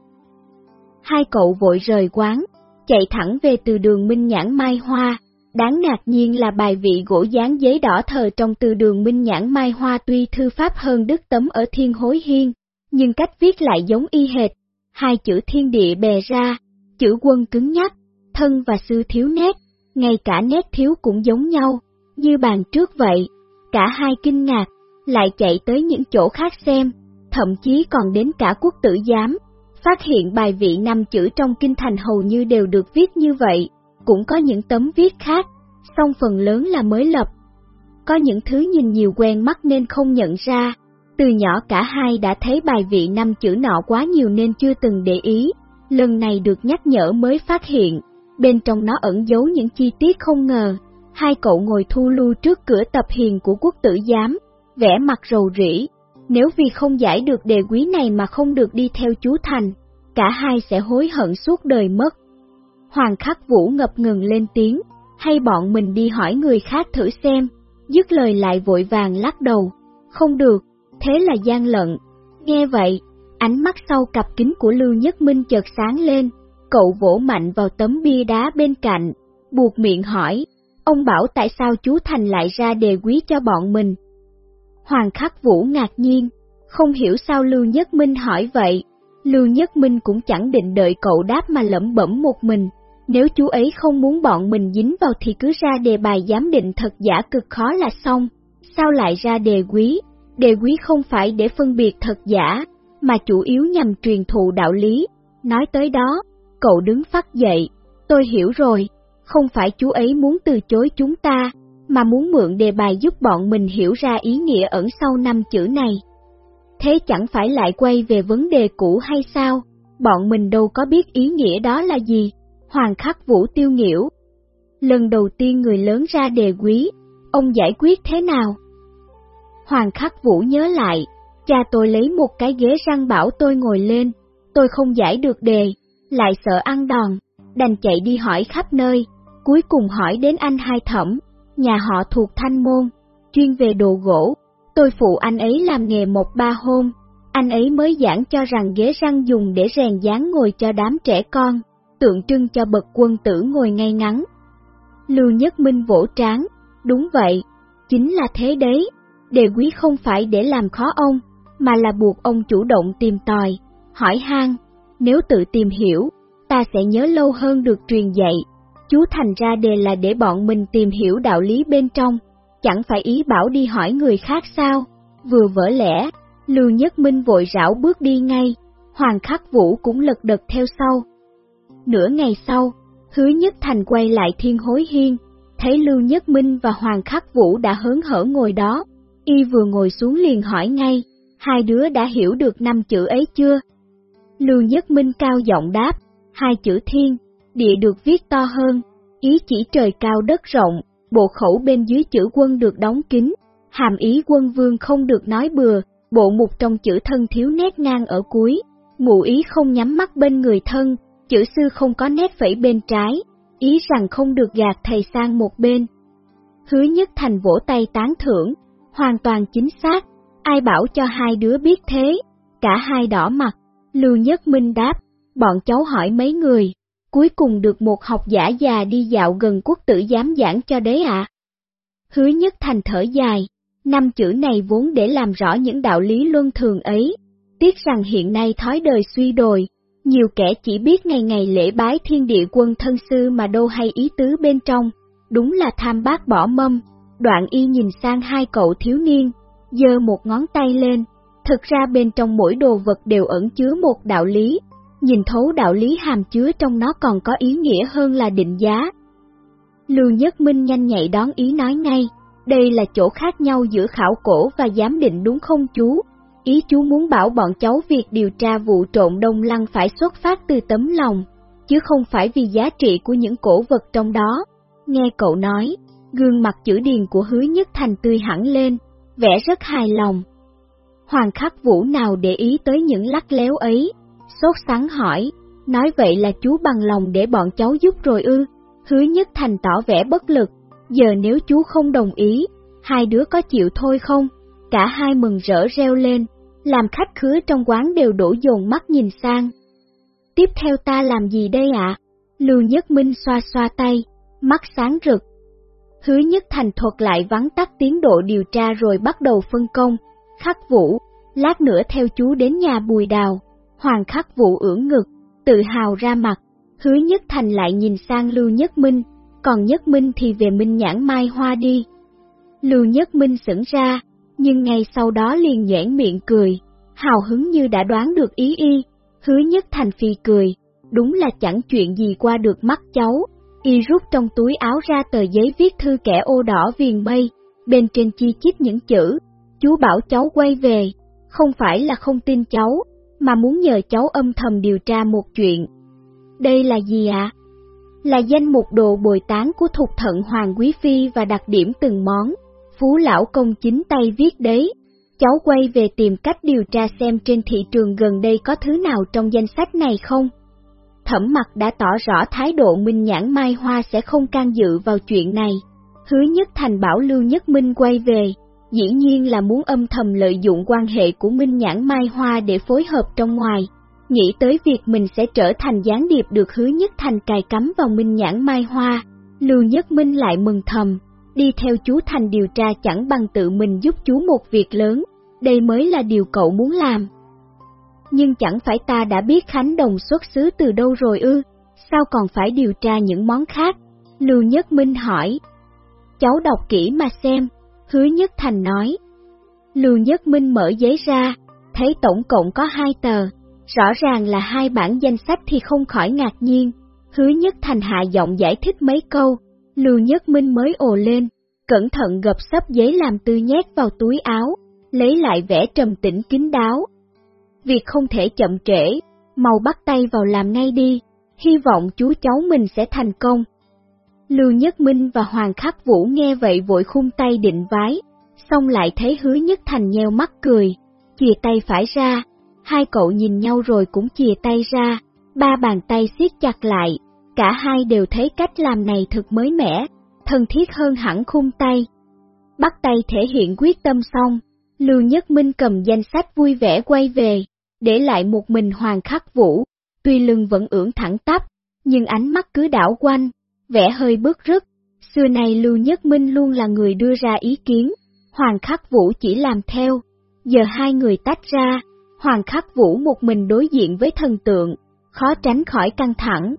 Hai cậu vội rời quán, chạy thẳng về từ đường Minh Nhãn Mai Hoa, Đáng ngạc nhiên là bài vị gỗ dán giấy đỏ thờ trong từ đường Minh Nhãn Mai Hoa tuy thư pháp hơn đức tấm ở Thiên Hối Hiên, nhưng cách viết lại giống y hệt. Hai chữ thiên địa bè ra, chữ quân cứng nhắc, thân và sư thiếu nét, ngay cả nét thiếu cũng giống nhau, như bàn trước vậy. Cả hai kinh ngạc, lại chạy tới những chỗ khác xem, thậm chí còn đến cả quốc tử giám, phát hiện bài vị năm chữ trong kinh thành hầu như đều được viết như vậy cũng có những tấm viết khác, song phần lớn là mới lập. Có những thứ nhìn nhiều quen mắt nên không nhận ra, từ nhỏ cả hai đã thấy bài vị năm chữ nọ quá nhiều nên chưa từng để ý, lần này được nhắc nhở mới phát hiện, bên trong nó ẩn giấu những chi tiết không ngờ. Hai cậu ngồi thu lưu trước cửa tập hiền của quốc tử giám, vẽ mặt rầu rĩ, nếu vì không giải được đề quý này mà không được đi theo chú Thành, cả hai sẽ hối hận suốt đời mất. Hoàng khắc vũ ngập ngừng lên tiếng, hay bọn mình đi hỏi người khác thử xem, dứt lời lại vội vàng lắc đầu, không được, thế là gian lận. Nghe vậy, ánh mắt sau cặp kính của Lưu Nhất Minh chợt sáng lên, cậu vỗ mạnh vào tấm bia đá bên cạnh, buộc miệng hỏi, ông bảo tại sao chú Thành lại ra đề quý cho bọn mình. Hoàng khắc vũ ngạc nhiên, không hiểu sao Lưu Nhất Minh hỏi vậy, Lưu Nhất Minh cũng chẳng định đợi cậu đáp mà lẩm bẩm một mình, nếu chú ấy không muốn bọn mình dính vào thì cứ ra đề bài giám định thật giả cực khó là xong. Sao lại ra đề quý? Đề quý không phải để phân biệt thật giả, mà chủ yếu nhằm truyền thụ đạo lý. Nói tới đó, cậu đứng phát dậy. Tôi hiểu rồi, không phải chú ấy muốn từ chối chúng ta, mà muốn mượn đề bài giúp bọn mình hiểu ra ý nghĩa ẩn sau năm chữ này. Thế chẳng phải lại quay về vấn đề cũ hay sao? Bọn mình đâu có biết ý nghĩa đó là gì. Hoàng khắc vũ tiêu nghiễu. Lần đầu tiên người lớn ra đề quý, ông giải quyết thế nào? Hoàng khắc vũ nhớ lại, cha tôi lấy một cái ghế răng bảo tôi ngồi lên, tôi không giải được đề, lại sợ ăn đòn, đành chạy đi hỏi khắp nơi, cuối cùng hỏi đến anh hai thẩm, nhà họ thuộc thanh môn, chuyên về đồ gỗ, tôi phụ anh ấy làm nghề một ba hôm, anh ấy mới giảng cho rằng ghế răng dùng để rèn dáng ngồi cho đám trẻ con, tượng trưng cho bậc quân tử ngồi ngay ngắn. Lưu Nhất Minh vỗ tráng, đúng vậy, chính là thế đấy, đề quý không phải để làm khó ông, mà là buộc ông chủ động tìm tòi, hỏi han, nếu tự tìm hiểu, ta sẽ nhớ lâu hơn được truyền dạy. Chú thành ra đề là để bọn mình tìm hiểu đạo lý bên trong, chẳng phải ý bảo đi hỏi người khác sao, vừa vỡ lẽ, Lưu Nhất Minh vội rảo bước đi ngay, Hoàng Khắc Vũ cũng lật đật theo sau, Nửa ngày sau, hứa nhất thành quay lại thiên hối hiên, thấy Lưu Nhất Minh và Hoàng Khắc Vũ đã hớn hở ngồi đó, y vừa ngồi xuống liền hỏi ngay, hai đứa đã hiểu được năm chữ ấy chưa? Lưu Nhất Minh cao giọng đáp, hai chữ thiên, địa được viết to hơn, ý chỉ trời cao đất rộng, bộ khẩu bên dưới chữ quân được đóng kín, hàm ý quân vương không được nói bừa, bộ mục trong chữ thân thiếu nét ngang ở cuối, mụ ý không nhắm mắt bên người thân, chữ sư không có nét phẩy bên trái, ý rằng không được gạt thầy sang một bên. Hứa nhất thành vỗ tay tán thưởng, hoàn toàn chính xác, ai bảo cho hai đứa biết thế, cả hai đỏ mặt, Lưu Nhất Minh đáp, bọn cháu hỏi mấy người, cuối cùng được một học giả già đi dạo gần quốc tử giám giảng cho đấy ạ. Hứa Nhất Thành thở dài, năm chữ này vốn để làm rõ những đạo lý luân thường ấy, tiếc rằng hiện nay thói đời suy đồi, nhiều kẻ chỉ biết ngày ngày lễ bái thiên địa quân thân sư mà đâu hay ý tứ bên trong, đúng là tham bác bỏ mâm. Đoạn y nhìn sang hai cậu thiếu niên, giơ một ngón tay lên, thực ra bên trong mỗi đồ vật đều ẩn chứa một đạo lý, nhìn thấu đạo lý hàm chứa trong nó còn có ý nghĩa hơn là định giá. Lưu Nhất Minh nhanh nhạy đón ý nói ngay, đây là chỗ khác nhau giữa khảo cổ và giám định đúng không chú? Ý chú muốn bảo bọn cháu việc điều tra vụ trộn đông lăng phải xuất phát từ tấm lòng, chứ không phải vì giá trị của những cổ vật trong đó. Nghe cậu nói, gương mặt chữ điền của hứa nhất thành tươi hẳn lên, vẻ rất hài lòng. Hoàng khắc vũ nào để ý tới những lắc léo ấy, sốt sắng hỏi, nói vậy là chú bằng lòng để bọn cháu giúp rồi ư, Hứa Nhất Thành tỏ vẻ bất lực, giờ nếu chú không đồng ý, hai đứa có chịu thôi không? Cả hai mừng rỡ reo lên, làm khách khứa trong quán đều đổ dồn mắt nhìn sang. Tiếp theo ta làm gì đây ạ? Lưu Nhất Minh xoa xoa tay, mắt sáng rực. Hứa Nhất Thành thuật lại vắng tắt tiến độ điều tra rồi bắt đầu phân công, khắc vũ, lát nữa theo chú đến nhà bùi đào, hoàng khắc vũ ưỡn ngực, tự hào ra mặt, hứa Nhất Thành lại nhìn sang Lưu Nhất Minh, còn Nhất Minh thì về Minh nhãn mai hoa đi. Lưu Nhất Minh sững ra, nhưng ngay sau đó liền nhãn miệng cười, hào hứng như đã đoán được ý y, hứa Nhất Thành phi cười, đúng là chẳng chuyện gì qua được mắt cháu. Y rút trong túi áo ra tờ giấy viết thư kẻ ô đỏ viền mây, bên trên chi chít những chữ, chú bảo cháu quay về, không phải là không tin cháu, mà muốn nhờ cháu âm thầm điều tra một chuyện. Đây là gì ạ? Là danh mục đồ bồi tán của thuộc thận Hoàng Quý Phi và đặc điểm từng món, Phú Lão Công chính tay viết đấy. Cháu quay về tìm cách điều tra xem trên thị trường gần đây có thứ nào trong danh sách này không? Thẩm mặt đã tỏ rõ thái độ Minh Nhãn Mai Hoa sẽ không can dự vào chuyện này. Hứa Nhất Thành bảo Lưu Nhất Minh quay về, dĩ nhiên là muốn âm thầm lợi dụng quan hệ của Minh Nhãn Mai Hoa để phối hợp trong ngoài. Nghĩ tới việc mình sẽ trở thành gián điệp được Hứa Nhất Thành cài cắm vào Minh Nhãn Mai Hoa, Lưu Nhất Minh lại mừng thầm, đi theo chú Thành điều tra chẳng bằng tự mình giúp chú một việc lớn, đây mới là điều cậu muốn làm nhưng chẳng phải ta đã biết Khánh Đồng xuất xứ từ đâu rồi ư, sao còn phải điều tra những món khác? Lưu Nhất Minh hỏi. Cháu đọc kỹ mà xem, hứa Nhất Thành nói. Lưu Nhất Minh mở giấy ra, thấy tổng cộng có hai tờ, rõ ràng là hai bản danh sách thì không khỏi ngạc nhiên. Hứa Nhất Thành hạ giọng giải thích mấy câu, Lưu Nhất Minh mới ồ lên, cẩn thận gập sắp giấy làm tư nhét vào túi áo, lấy lại vẻ trầm tĩnh kín đáo, Việc không thể chậm trễ, mau bắt tay vào làm ngay đi, hy vọng chú cháu mình sẽ thành công. Lưu Nhất Minh và Hoàng Khắc Vũ nghe vậy vội khung tay định vái, xong lại thấy hứa Nhất Thành nheo mắt cười, chìa tay phải ra, hai cậu nhìn nhau rồi cũng chìa tay ra, ba bàn tay siết chặt lại, cả hai đều thấy cách làm này thật mới mẻ, thân thiết hơn hẳn khung tay. Bắt tay thể hiện quyết tâm xong, Lưu Nhất Minh cầm danh sách vui vẻ quay về, để lại một mình Hoàng Khắc Vũ, tuy lưng vẫn ưỡn thẳng tắp, nhưng ánh mắt cứ đảo quanh, vẻ hơi bức rứt. Xưa này Lưu Nhất Minh luôn là người đưa ra ý kiến, Hoàng Khắc Vũ chỉ làm theo. Giờ hai người tách ra, Hoàng Khắc Vũ một mình đối diện với thần tượng, khó tránh khỏi căng thẳng.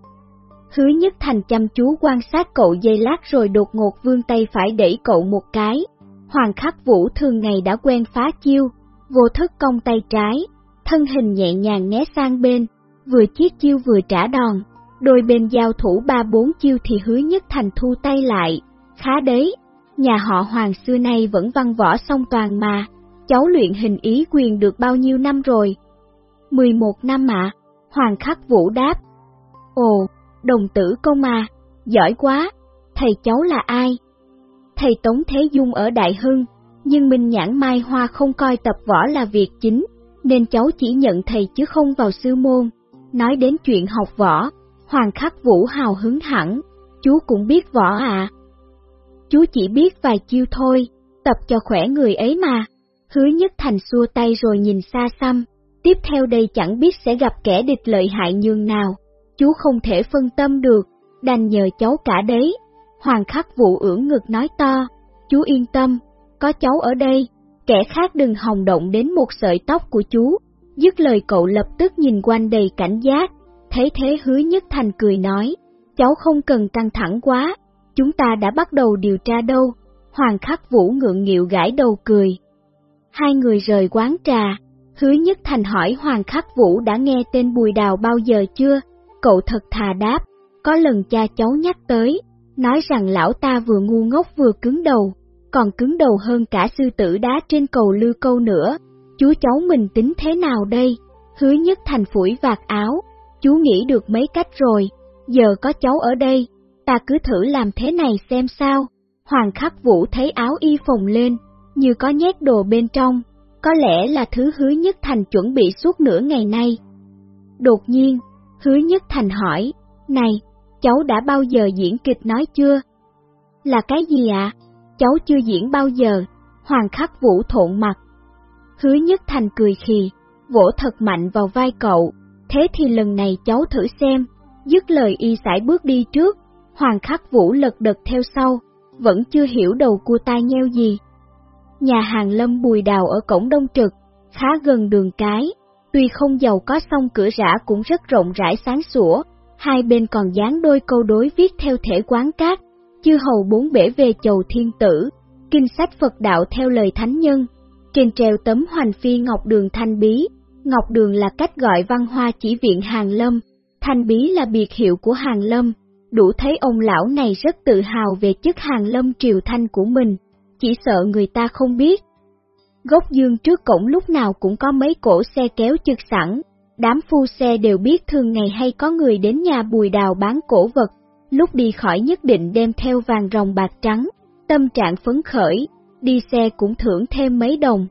Hứa Nhất Thành chăm chú quan sát cậu dây lát rồi đột ngột vươn tay phải đẩy cậu một cái. Hoàng Khắc Vũ thường ngày đã quen phá chiêu, vô thức cong tay trái, thân hình nhẹ nhàng né sang bên, vừa chiết chiêu vừa trả đòn. Đôi bên giao thủ ba bốn chiêu thì hứa nhất thành thu tay lại, khá đấy, nhà họ Hoàng xưa nay vẫn văn võ song toàn mà, cháu luyện hình ý quyền được bao nhiêu năm rồi? 11 năm ạ, Hoàng Khắc Vũ đáp. Ồ, đồng tử công à, giỏi quá, thầy cháu là ai? Thầy Tống Thế Dung ở Đại Hưng, nhưng Minh Nhãn Mai Hoa không coi tập võ là việc chính, nên cháu chỉ nhận thầy chứ không vào sư môn. Nói đến chuyện học võ, Hoàng Khắc Vũ hào hứng hẳn, chú cũng biết võ à. Chú chỉ biết vài chiêu thôi, tập cho khỏe người ấy mà. Hứa nhất thành xua tay rồi nhìn xa xăm, tiếp theo đây chẳng biết sẽ gặp kẻ địch lợi hại nhường nào. Chú không thể phân tâm được, đành nhờ cháu cả đấy. Hoàng Khắc Vũ ưỡn ngực nói to, chú yên tâm, có cháu ở đây, kẻ khác đừng hòng động đến một sợi tóc của chú. Dứt lời cậu lập tức nhìn quanh đầy cảnh giác, thấy thế hứa nhất thành cười nói, cháu không cần căng thẳng quá, chúng ta đã bắt đầu điều tra đâu. Hoàng khắc vũ ngượng nghịu gãi đầu cười. Hai người rời quán trà, hứa nhất thành hỏi Hoàng khắc vũ đã nghe tên Bùi Đào bao giờ chưa? Cậu thật thà đáp, có lần cha cháu nhắc tới, nói rằng lão ta vừa ngu ngốc vừa cứng đầu, còn cứng đầu hơn cả sư tử đá trên cầu lư câu nữa. Chú cháu mình tính thế nào đây? Hứa nhất thành phủi vạt áo, chú nghĩ được mấy cách rồi, giờ có cháu ở đây, ta cứ thử làm thế này xem sao. Hoàng khắc vũ thấy áo y phồng lên, như có nhét đồ bên trong, có lẽ là thứ hứa nhất thành chuẩn bị suốt nửa ngày nay. Đột nhiên, hứa nhất thành hỏi, này, cháu đã bao giờ diễn kịch nói chưa? Là cái gì ạ? Cháu chưa diễn bao giờ, Hoàng khắc vũ thộn mặt. Hứa nhất thành cười khì, vỗ thật mạnh vào vai cậu, thế thì lần này cháu thử xem, dứt lời y sải bước đi trước, Hoàng khắc vũ lật đật theo sau, vẫn chưa hiểu đầu cua tai nheo gì. Nhà hàng lâm bùi đào ở cổng đông trực, khá gần đường cái, tuy không giàu có song cửa rã cũng rất rộng rãi sáng sủa, hai bên còn dán đôi câu đối viết theo thể quán cát, chư hầu bốn bể về chầu thiên tử, kinh sách Phật đạo theo lời thánh nhân, trên treo tấm hoành phi ngọc đường thanh bí, ngọc đường là cách gọi văn hoa chỉ viện hàng lâm, thanh bí là biệt hiệu của hàng lâm, đủ thấy ông lão này rất tự hào về chức hàng lâm triều thanh của mình, chỉ sợ người ta không biết. Gốc dương trước cổng lúc nào cũng có mấy cổ xe kéo chực sẵn, đám phu xe đều biết thường ngày hay có người đến nhà bùi đào bán cổ vật, lúc đi khỏi nhất định đem theo vàng rồng bạc trắng, tâm trạng phấn khởi, đi xe cũng thưởng thêm mấy đồng.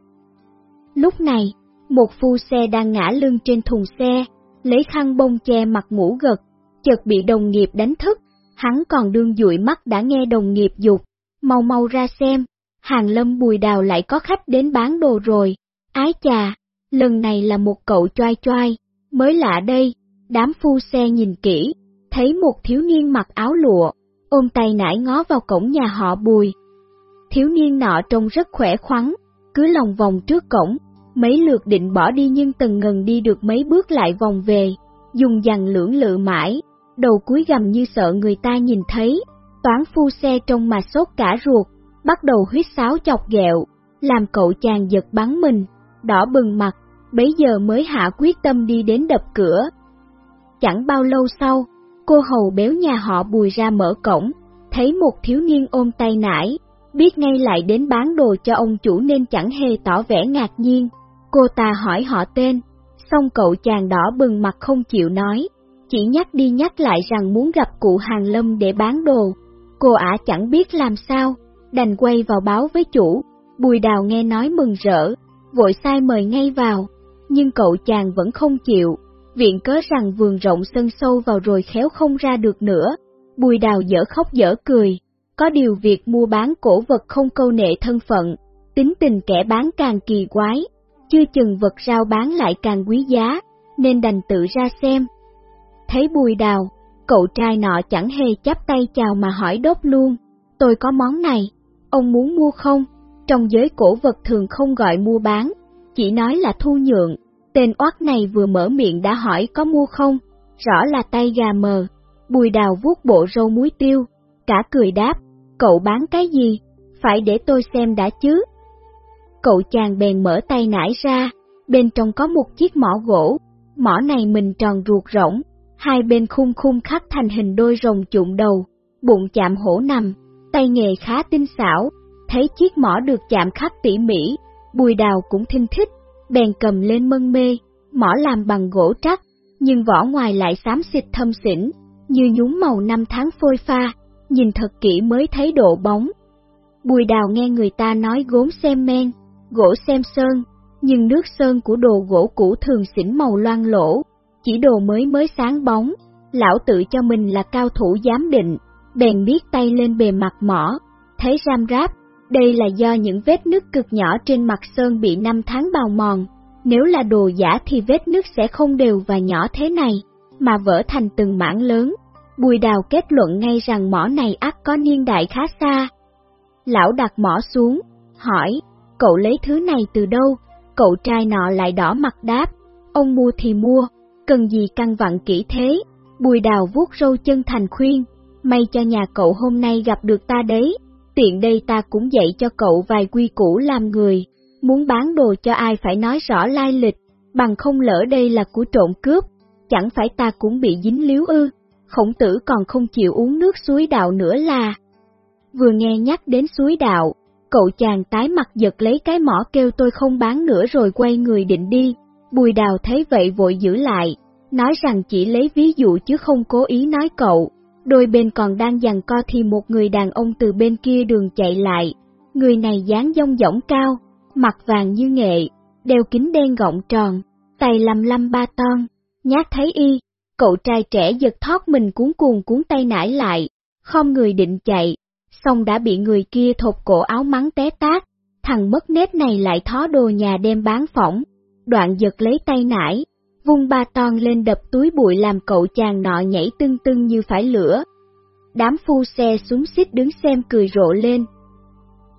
Lúc này, một phu xe đang ngã lưng trên thùng xe, lấy khăn bông che mặt ngủ gật, chợt bị đồng nghiệp đánh thức, hắn còn đương dụi mắt đã nghe đồng nghiệp dục, mau mau ra xem, hàng lâm bùi đào lại có khách đến bán đồ rồi, ái chà, lần này là một cậu choai choai, mới lạ đây, đám phu xe nhìn kỹ, thấy một thiếu niên mặc áo lụa, ôm tay nải ngó vào cổng nhà họ bùi. Thiếu niên nọ trông rất khỏe khoắn, cứ lòng vòng trước cổng, mấy lượt định bỏ đi nhưng từng ngần đi được mấy bước lại vòng về, dùng dằn lưỡng lự mãi, đầu cúi gầm như sợ người ta nhìn thấy, toán phu xe trong mà sốt cả ruột, bắt đầu huyết sáo chọc ghẹo, làm cậu chàng giật bắn mình, đỏ bừng mặt, bấy giờ mới hạ quyết tâm đi đến đập cửa. Chẳng bao lâu sau, cô hầu béo nhà họ bùi ra mở cổng, thấy một thiếu niên ôm tay nải, biết ngay lại đến bán đồ cho ông chủ nên chẳng hề tỏ vẻ ngạc nhiên. Cô ta hỏi họ tên, xong cậu chàng đỏ bừng mặt không chịu nói, chỉ nhắc đi nhắc lại rằng muốn gặp cụ Hàng Lâm để bán đồ. Cô ả chẳng biết làm sao, đành quay vào báo với chủ, bùi đào nghe nói mừng rỡ, vội sai mời ngay vào, nhưng cậu chàng vẫn không chịu, viện cớ rằng vườn rộng sân sâu vào rồi khéo không ra được nữa. Bùi đào dở khóc dở cười, có điều việc mua bán cổ vật không câu nệ thân phận, tính tình kẻ bán càng kỳ quái, chưa chừng vật rao bán lại càng quý giá, nên đành tự ra xem. Thấy bùi đào, cậu trai nọ chẳng hề chắp tay chào mà hỏi đốt luôn, tôi có món này, ông muốn mua không? Trong giới cổ vật thường không gọi mua bán, chỉ nói là thu nhượng, tên oát này vừa mở miệng đã hỏi có mua không, rõ là tay gà mờ, bùi đào vuốt bộ râu muối tiêu, cả cười đáp, cậu bán cái gì, phải để tôi xem đã chứ. Cậu chàng bèn mở tay nải ra, bên trong có một chiếc mỏ gỗ, mỏ này mình tròn ruột rỗng, hai bên khung khung khắc thành hình đôi rồng trụng đầu, bụng chạm hổ nằm, tay nghề khá tinh xảo, thấy chiếc mỏ được chạm khắc tỉ mỉ, bùi đào cũng thinh thích, bèn cầm lên mân mê, mỏ làm bằng gỗ trắc, nhưng vỏ ngoài lại xám xịt thâm xỉn, như nhúng màu năm tháng phôi pha, nhìn thật kỹ mới thấy độ bóng. Bùi đào nghe người ta nói gốm xem men, gỗ xem sơn, nhưng nước sơn của đồ gỗ cũ thường xỉn màu loang lỗ, chỉ đồ mới mới sáng bóng, lão tự cho mình là cao thủ giám định, bèn biết tay lên bề mặt mỏ, thấy ram ráp, đây là do những vết nước cực nhỏ trên mặt sơn bị năm tháng bào mòn, nếu là đồ giả thì vết nước sẽ không đều và nhỏ thế này, mà vỡ thành từng mảng lớn. Bùi đào kết luận ngay rằng mỏ này ắt có niên đại khá xa. Lão đặt mỏ xuống, hỏi, cậu lấy thứ này từ đâu? Cậu trai nọ lại đỏ mặt đáp, ông mua thì mua, cần gì căng vặn kỹ thế? Bùi đào vuốt râu chân thành khuyên, may cho nhà cậu hôm nay gặp được ta đấy, tiện đây ta cũng dạy cho cậu vài quy củ làm người, muốn bán đồ cho ai phải nói rõ lai lịch, bằng không lỡ đây là của trộm cướp, chẳng phải ta cũng bị dính líu ư, khổng tử còn không chịu uống nước suối đạo nữa là. Vừa nghe nhắc đến suối đạo, cậu chàng tái mặt giật lấy cái mỏ kêu tôi không bán nữa rồi quay người định đi, bùi đào thấy vậy vội giữ lại, nói rằng chỉ lấy ví dụ chứ không cố ý nói cậu. Đôi bên còn đang giằng co thì một người đàn ông từ bên kia đường chạy lại. Người này dáng dông dỏng cao, mặt vàng như nghệ, đeo kính đen gọng tròn, tay lăm lăm ba ton. Nhát thấy y, cậu trai trẻ giật thoát mình cuốn cuồng cuốn tay nải lại, không người định chạy, xong đã bị người kia thột cổ áo mắng té tát, thằng mất nết này lại thó đồ nhà đem bán phỏng, đoạn giật lấy tay nải, vung ba ton lên đập túi bụi làm cậu chàng nọ nhảy tưng tưng như phải lửa. Đám phu xe súng xích đứng xem cười rộ lên.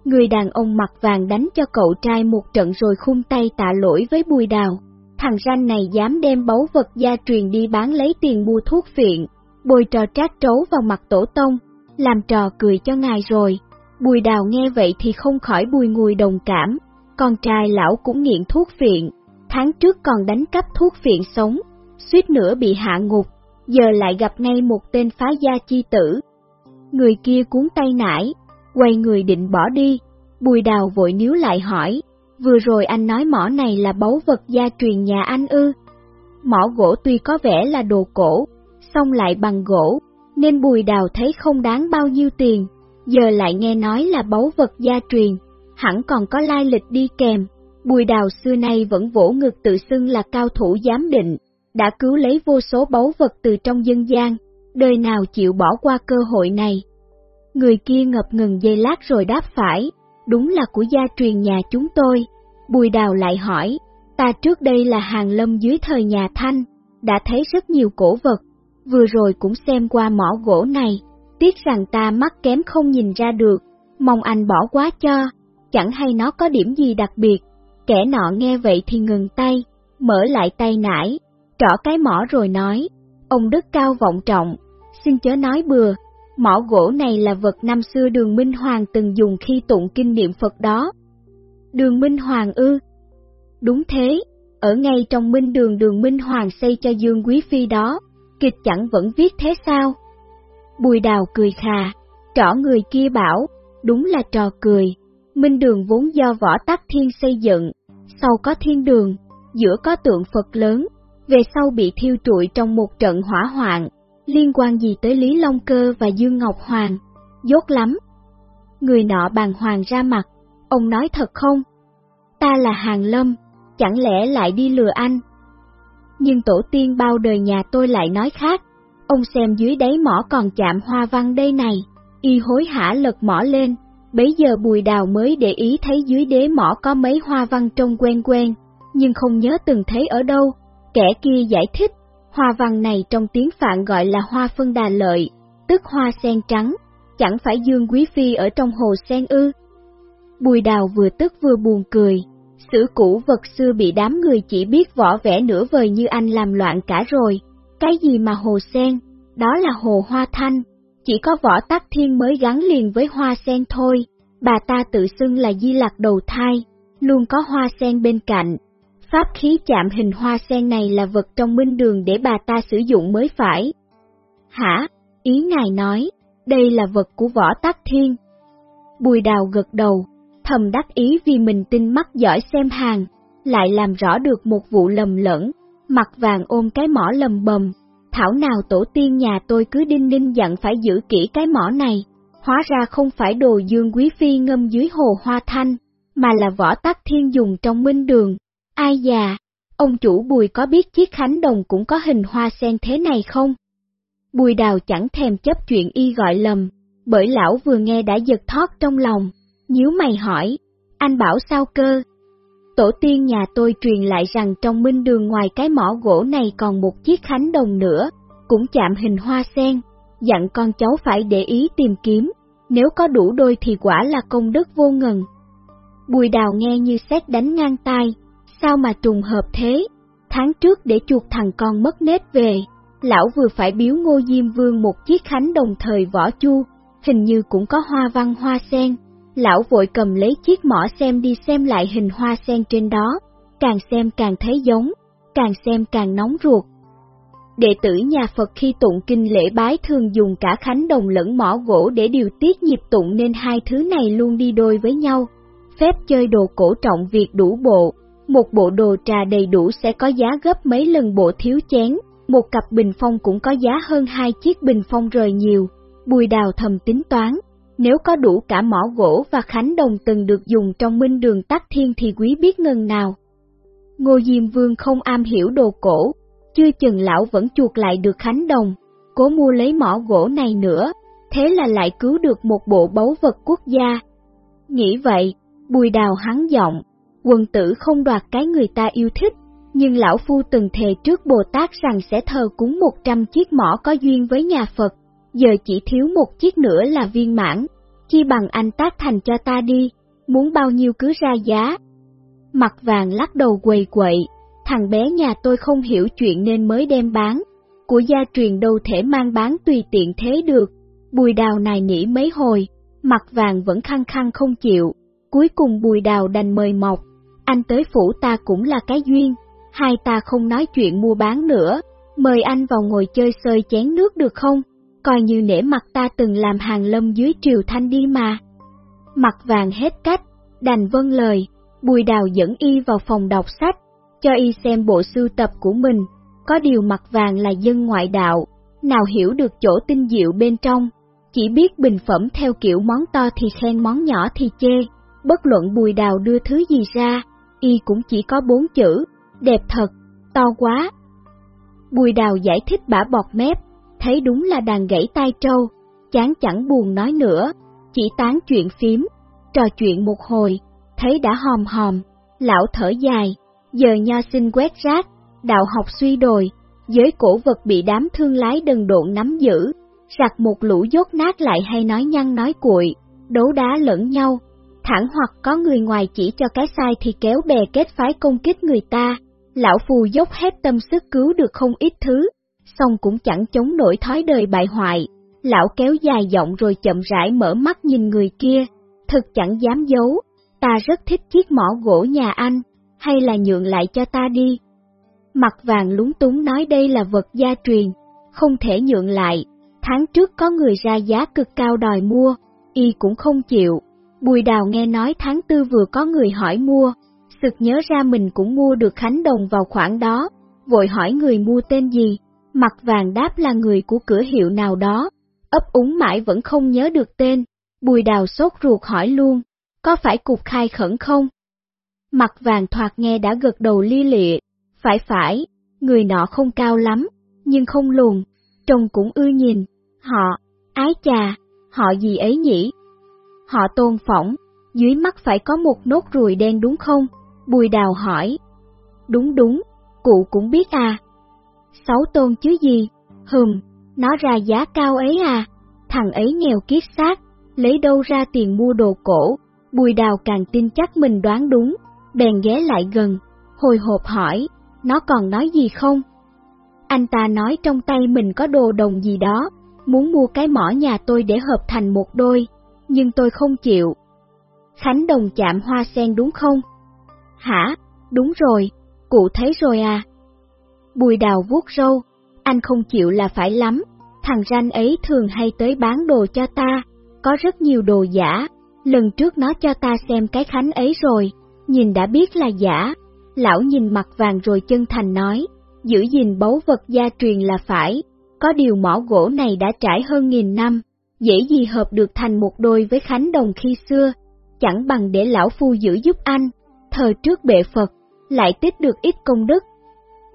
Người đàn ông mặt vàng đánh cho cậu trai một trận rồi khung tay tạ lỗi với bùi đào. Thằng ranh này dám đem báu vật gia truyền đi bán lấy tiền mua thuốc phiện, bồi trò trát trấu vào mặt tổ tông, làm trò cười cho ngài rồi. Bùi đào nghe vậy thì không khỏi bùi ngùi đồng cảm, con trai lão cũng nghiện thuốc phiện, tháng trước còn đánh cắp thuốc phiện sống, suýt nữa bị hạ ngục, giờ lại gặp ngay một tên phá gia chi tử. Người kia cuốn tay nải, quay người định bỏ đi, bùi đào vội níu lại hỏi, vừa rồi anh nói mỏ này là báu vật gia truyền nhà anh ư. Mỏ gỗ tuy có vẻ là đồ cổ, xong lại bằng gỗ, nên bùi đào thấy không đáng bao nhiêu tiền, giờ lại nghe nói là báu vật gia truyền, hẳn còn có lai lịch đi kèm. Bùi đào xưa nay vẫn vỗ ngực tự xưng là cao thủ giám định, đã cứu lấy vô số báu vật từ trong dân gian, đời nào chịu bỏ qua cơ hội này. Người kia ngập ngừng dây lát rồi đáp phải, đúng là của gia truyền nhà chúng tôi. Bùi đào lại hỏi, ta trước đây là hàng lâm dưới thời nhà Thanh, đã thấy rất nhiều cổ vật, vừa rồi cũng xem qua mỏ gỗ này, tiếc rằng ta mắt kém không nhìn ra được, mong anh bỏ quá cho, chẳng hay nó có điểm gì đặc biệt. Kẻ nọ nghe vậy thì ngừng tay, mở lại tay nải, trỏ cái mỏ rồi nói, ông đức cao vọng trọng, xin chớ nói bừa, mỏ gỗ này là vật năm xưa đường Minh Hoàng từng dùng khi tụng kinh niệm Phật đó. Đường Minh Hoàng ư? Đúng thế, ở ngay trong minh đường đường Minh Hoàng xây cho Dương Quý Phi đó, kịch chẳng vẫn viết thế sao? Bùi đào cười khà, trỏ người kia bảo, đúng là trò cười, minh đường vốn do võ tắc thiên xây dựng, sau có thiên đường, giữa có tượng Phật lớn, về sau bị thiêu trụi trong một trận hỏa hoạn, liên quan gì tới Lý Long Cơ và Dương Ngọc Hoàng, dốt lắm. Người nọ bàn hoàng ra mặt, ông nói thật không? Ta là Hàng Lâm, chẳng lẽ lại đi lừa anh? Nhưng tổ tiên bao đời nhà tôi lại nói khác, ông xem dưới đáy mỏ còn chạm hoa văn đây này, y hối hả lật mỏ lên, bấy giờ bùi đào mới để ý thấy dưới đế mỏ có mấy hoa văn trông quen quen, nhưng không nhớ từng thấy ở đâu, kẻ kia giải thích, hoa văn này trong tiếng Phạn gọi là hoa phân đà lợi, tức hoa sen trắng, chẳng phải Dương Quý Phi ở trong hồ sen ư. Bùi đào vừa tức vừa buồn cười, sử cũ vật xưa bị đám người chỉ biết võ vẽ nửa vời như anh làm loạn cả rồi, cái gì mà hồ sen, đó là hồ hoa thanh, chỉ có võ tắc thiên mới gắn liền với hoa sen thôi, bà ta tự xưng là di lạc đầu thai, luôn có hoa sen bên cạnh. Pháp khí chạm hình hoa sen này là vật trong minh đường để bà ta sử dụng mới phải. Hả? Ý ngài nói, đây là vật của võ tắc thiên. Bùi đào gật đầu, thầm đắc ý vì mình tin mắt giỏi xem hàng, lại làm rõ được một vụ lầm lẫn, mặt vàng ôm cái mỏ lầm bầm, thảo nào tổ tiên nhà tôi cứ đinh ninh dặn phải giữ kỹ cái mỏ này, hóa ra không phải đồ dương quý phi ngâm dưới hồ hoa thanh, mà là võ tắc thiên dùng trong minh đường. Ai già, ông chủ bùi có biết chiếc khánh đồng cũng có hình hoa sen thế này không? Bùi đào chẳng thèm chấp chuyện y gọi lầm, bởi lão vừa nghe đã giật thoát trong lòng, nhíu mày hỏi, anh bảo sao cơ? Tổ tiên nhà tôi truyền lại rằng trong minh đường ngoài cái mỏ gỗ này còn một chiếc khánh đồng nữa, cũng chạm hình hoa sen, dặn con cháu phải để ý tìm kiếm, nếu có đủ đôi thì quả là công đức vô ngần. Bùi đào nghe như xét đánh ngang tai, sao mà trùng hợp thế, tháng trước để chuột thằng con mất nết về, lão vừa phải biếu ngô diêm vương một chiếc khánh đồng thời võ chu, hình như cũng có hoa văn hoa sen, Lão vội cầm lấy chiếc mỏ xem đi xem lại hình hoa sen trên đó, càng xem càng thấy giống, càng xem càng nóng ruột. Đệ tử nhà Phật khi tụng kinh lễ bái thường dùng cả khánh đồng lẫn mỏ gỗ để điều tiết nhịp tụng nên hai thứ này luôn đi đôi với nhau. Phép chơi đồ cổ trọng việc đủ bộ, một bộ đồ trà đầy đủ sẽ có giá gấp mấy lần bộ thiếu chén, một cặp bình phong cũng có giá hơn hai chiếc bình phong rời nhiều. Bùi đào thầm tính toán, nếu có đủ cả mỏ gỗ và khánh đồng từng được dùng trong minh đường tắc thiên thì quý biết ngần nào. Ngô Diêm Vương không am hiểu đồ cổ, chưa chừng lão vẫn chuột lại được Khánh Đồng, cố mua lấy mỏ gỗ này nữa, thế là lại cứu được một bộ báu vật quốc gia. Nghĩ vậy, bùi đào hắn giọng, quần tử không đoạt cái người ta yêu thích, nhưng lão phu từng thề trước Bồ Tát rằng sẽ thờ cúng 100 chiếc mỏ có duyên với nhà Phật, giờ chỉ thiếu một chiếc nữa là viên mãn, chi bằng anh tác thành cho ta đi, muốn bao nhiêu cứ ra giá. Mặt vàng lắc đầu quầy quậy, thằng bé nhà tôi không hiểu chuyện nên mới đem bán, của gia truyền đâu thể mang bán tùy tiện thế được. Bùi đào này nỉ mấy hồi, mặt vàng vẫn khăng khăng không chịu, cuối cùng bùi đào đành mời mọc, anh tới phủ ta cũng là cái duyên, hai ta không nói chuyện mua bán nữa, mời anh vào ngồi chơi sơi chén nước được không? Coi như nể mặt ta từng làm hàng lâm dưới triều thanh đi mà. Mặt vàng hết cách, đành vâng lời, bùi đào dẫn y vào phòng đọc sách, cho y xem bộ sưu tập của mình, có điều mặt vàng là dân ngoại đạo, nào hiểu được chỗ tinh diệu bên trong, chỉ biết bình phẩm theo kiểu món to thì khen món nhỏ thì chê, bất luận bùi đào đưa thứ gì ra, y cũng chỉ có bốn chữ, đẹp thật, to quá. Bùi đào giải thích bả bọt mép, thấy đúng là đàn gãy tai trâu, chán chẳng buồn nói nữa, chỉ tán chuyện phím, trò chuyện một hồi, thấy đã hòm hòm, lão thở dài, giờ nho xin quét rác, đạo học suy đồi, giới cổ vật bị đám thương lái đần độn nắm giữ, sạc một lũ dốt nát lại hay nói nhăn nói cuội, đấu đá lẫn nhau, thẳng hoặc có người ngoài chỉ cho cái sai thì kéo bè kết phái công kích người ta, lão phù dốc hết tâm sức cứu được không ít thứ, xong cũng chẳng chống nổi thói đời bại hoại, lão kéo dài giọng rồi chậm rãi mở mắt nhìn người kia, thật chẳng dám giấu, ta rất thích chiếc mỏ gỗ nhà anh, hay là nhượng lại cho ta đi. Mặt vàng lúng túng nói đây là vật gia truyền, không thể nhượng lại, tháng trước có người ra giá cực cao đòi mua, y cũng không chịu. Bùi đào nghe nói tháng tư vừa có người hỏi mua, sực nhớ ra mình cũng mua được Khánh Đồng vào khoảng đó, vội hỏi người mua tên gì, mặt vàng đáp là người của cửa hiệu nào đó, ấp úng mãi vẫn không nhớ được tên, bùi đào sốt ruột hỏi luôn, có phải cục khai khẩn không? Mặt vàng thoạt nghe đã gật đầu li lịa, phải phải, người nọ không cao lắm, nhưng không lùn, trông cũng ưa nhìn, họ, ái chà, họ gì ấy nhỉ? Họ tôn phỏng, dưới mắt phải có một nốt ruồi đen đúng không? Bùi đào hỏi. Đúng đúng, cụ cũng biết à. Sáu tôn chứ gì, hừm, nó ra giá cao ấy à, thằng ấy nghèo kiết xác, lấy đâu ra tiền mua đồ cổ, bùi đào càng tin chắc mình đoán đúng, bèn ghé lại gần, hồi hộp hỏi, nó còn nói gì không? Anh ta nói trong tay mình có đồ đồng gì đó, muốn mua cái mỏ nhà tôi để hợp thành một đôi, nhưng tôi không chịu. Khánh đồng chạm hoa sen đúng không? Hả? Đúng rồi, cụ thấy rồi à? Bùi đào vuốt râu, anh không chịu là phải lắm, thằng ranh ấy thường hay tới bán đồ cho ta, có rất nhiều đồ giả, lần trước nó cho ta xem cái khánh ấy rồi, nhìn đã biết là giả. Lão nhìn mặt vàng rồi chân thành nói, giữ gìn báu vật gia truyền là phải, có điều mỏ gỗ này đã trải hơn nghìn năm, dễ gì hợp được thành một đôi với Khánh Đồng khi xưa, chẳng bằng để lão phu giữ giúp anh, thờ trước bệ Phật, lại tích được ít công đức.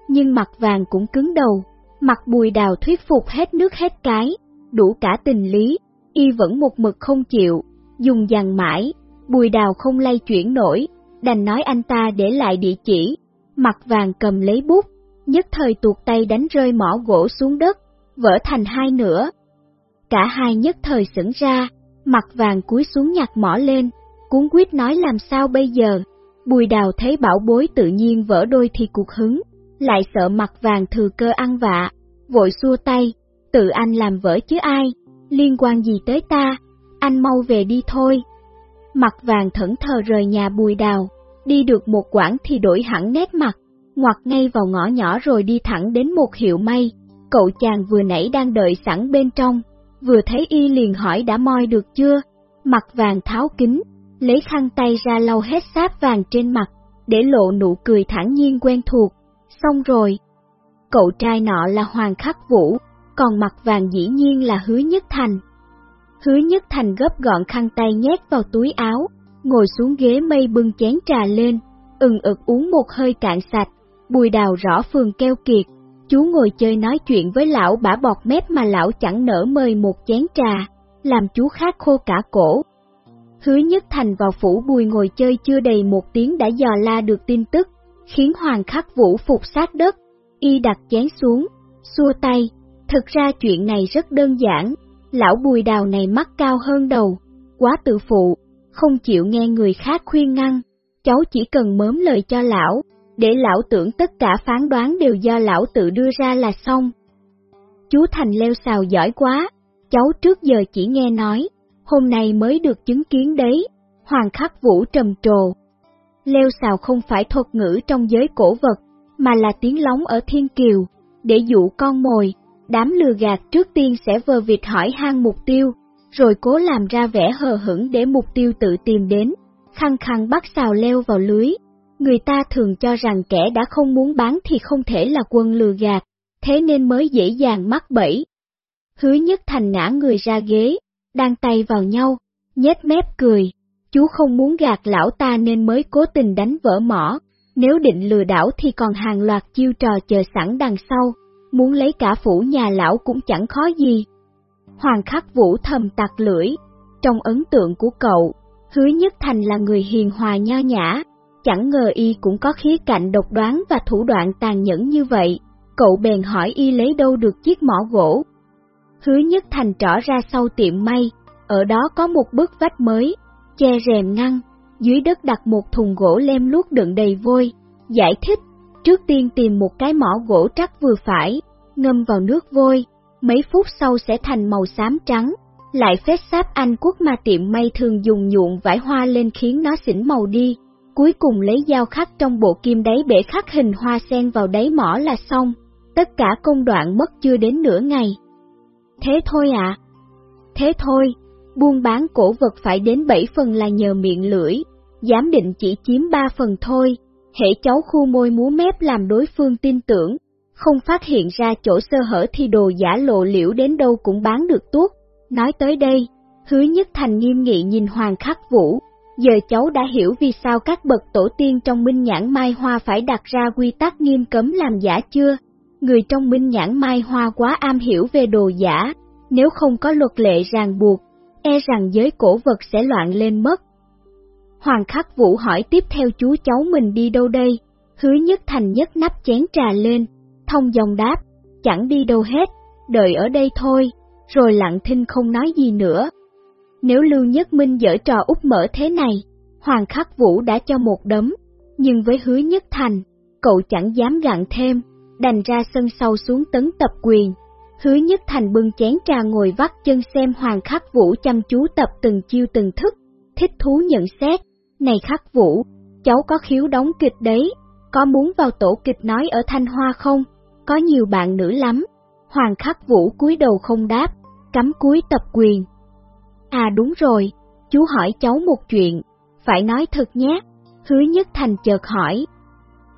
Nhưng mặt vàng cũng cứng đầu, mặt bùi đào thuyết phục hết nước hết cái, đủ cả tình lý, y vẫn một mực không chịu, dùng dằn mãi, bùi đào không lay chuyển nổi, đành nói anh ta để lại địa chỉ, mặt vàng cầm lấy bút, nhất thời tuột tay đánh rơi mỏ gỗ xuống đất, vỡ thành hai nửa. Cả hai nhất thời sững ra, mặt vàng cúi xuống nhặt mỏ lên, cuốn quyết nói làm sao bây giờ. Bùi đào thấy bảo bối tự nhiên vỡ đôi thì cuộc hứng, lại sợ mặt vàng thừa cơ ăn vạ, vội xua tay, tự anh làm vỡ chứ ai, liên quan gì tới ta, anh mau về đi thôi. Mặt vàng thẫn thờ rời nhà bùi đào, đi được một quãng thì đổi hẳn nét mặt, ngoặt ngay vào ngõ nhỏ rồi đi thẳng đến một hiệu may. Cậu chàng vừa nãy đang đợi sẵn bên trong, vừa thấy y liền hỏi đã moi được chưa, mặt vàng tháo kính, lấy khăn tay ra lau hết sáp vàng trên mặt, để lộ nụ cười thản nhiên quen thuộc, xong rồi. Cậu trai nọ là Hoàng Khắc Vũ, còn mặt vàng dĩ nhiên là Hứa Nhất Thành. Hứa Nhất Thành gấp gọn khăn tay nhét vào túi áo, ngồi xuống ghế mây bưng chén trà lên, ừng ực uống một hơi cạn sạch, bùi đào rõ phường keo kiệt, Chú ngồi chơi nói chuyện với lão bả bọt mép mà lão chẳng nỡ mời một chén trà, làm chú khát khô cả cổ. Hứa Nhất Thành vào phủ bùi ngồi chơi chưa đầy một tiếng đã dò la được tin tức, khiến Hoàng Khắc Vũ phục sát đất, y đặt chén xuống, xua tay. Thực ra chuyện này rất đơn giản, lão bùi đào này mắt cao hơn đầu, quá tự phụ, không chịu nghe người khác khuyên ngăn, cháu chỉ cần mớm lời cho lão, để lão tưởng tất cả phán đoán đều do lão tự đưa ra là xong. Chú Thành leo xào giỏi quá, cháu trước giờ chỉ nghe nói, hôm nay mới được chứng kiến đấy, Hoàng Khắc Vũ trầm trồ. Leo xào không phải thuật ngữ trong giới cổ vật, mà là tiếng lóng ở thiên kiều, để dụ con mồi, đám lừa gạt trước tiên sẽ vờ vịt hỏi hang mục tiêu, rồi cố làm ra vẻ hờ hững để mục tiêu tự tìm đến, khăng khăng bắt xào leo vào lưới. Người ta thường cho rằng kẻ đã không muốn bán thì không thể là quân lừa gạt, thế nên mới dễ dàng mắc bẫy. Hứa nhất thành ngã người ra ghế, đang tay vào nhau, nhếch mép cười, chú không muốn gạt lão ta nên mới cố tình đánh vỡ mỏ, nếu định lừa đảo thì còn hàng loạt chiêu trò chờ sẵn đằng sau, muốn lấy cả phủ nhà lão cũng chẳng khó gì. Hoàng khắc vũ thầm tặc lưỡi, trong ấn tượng của cậu, hứa nhất thành là người hiền hòa nho nhã, chẳng ngờ y cũng có khía cạnh độc đoán và thủ đoạn tàn nhẫn như vậy, cậu bèn hỏi y lấy đâu được chiếc mỏ gỗ. Hứa nhất thành trỏ ra sau tiệm may, ở đó có một bức vách mới, che rèm ngăn, dưới đất đặt một thùng gỗ lem luốc đựng đầy vôi, giải thích, trước tiên tìm một cái mỏ gỗ trắc vừa phải, ngâm vào nước vôi, mấy phút sau sẽ thành màu xám trắng, lại phết sáp Anh quốc mà tiệm may thường dùng nhuộm vải hoa lên khiến nó xỉn màu đi, cuối cùng lấy dao khắc trong bộ kim đáy bể khắc hình hoa sen vào đáy mỏ là xong, tất cả công đoạn mất chưa đến nửa ngày. Thế thôi ạ. À? Thế thôi, buôn bán cổ vật phải đến 7 phần là nhờ miệng lưỡi, giám định chỉ chiếm 3 phần thôi, hệ cháu khu môi múa mép làm đối phương tin tưởng, không phát hiện ra chỗ sơ hở thì đồ giả lộ liễu đến đâu cũng bán được tốt. Nói tới đây, hứa nhất thành nghiêm nghị nhìn Hoàng Khắc Vũ, giờ cháu đã hiểu vì sao các bậc tổ tiên trong minh nhãn mai hoa phải đặt ra quy tắc nghiêm cấm làm giả chưa? Người trong minh nhãn mai hoa quá am hiểu về đồ giả, nếu không có luật lệ ràng buộc, e rằng giới cổ vật sẽ loạn lên mất. Hoàng Khắc Vũ hỏi tiếp theo chú cháu mình đi đâu đây, hứa nhất thành nhất nắp chén trà lên, thông dòng đáp, chẳng đi đâu hết, đợi ở đây thôi, rồi lặng thinh không nói gì nữa. Nếu Lưu Nhất Minh dở trò úp mở thế này, Hoàng Khắc Vũ đã cho một đấm, nhưng với hứa nhất thành, cậu chẳng dám gặn thêm, đành ra sân sau xuống tấn tập quyền. Hứa nhất thành bưng chén trà ngồi vắt chân xem Hoàng Khắc Vũ chăm chú tập từng chiêu từng thức, thích thú nhận xét, này Khắc Vũ, cháu có khiếu đóng kịch đấy, có muốn vào tổ kịch nói ở Thanh Hoa không? Có nhiều bạn nữ lắm. Hoàng Khắc Vũ cúi đầu không đáp, cắm cúi tập quyền. À đúng rồi, chú hỏi cháu một chuyện, phải nói thật nhé. Hứa Nhất Thành chợt hỏi.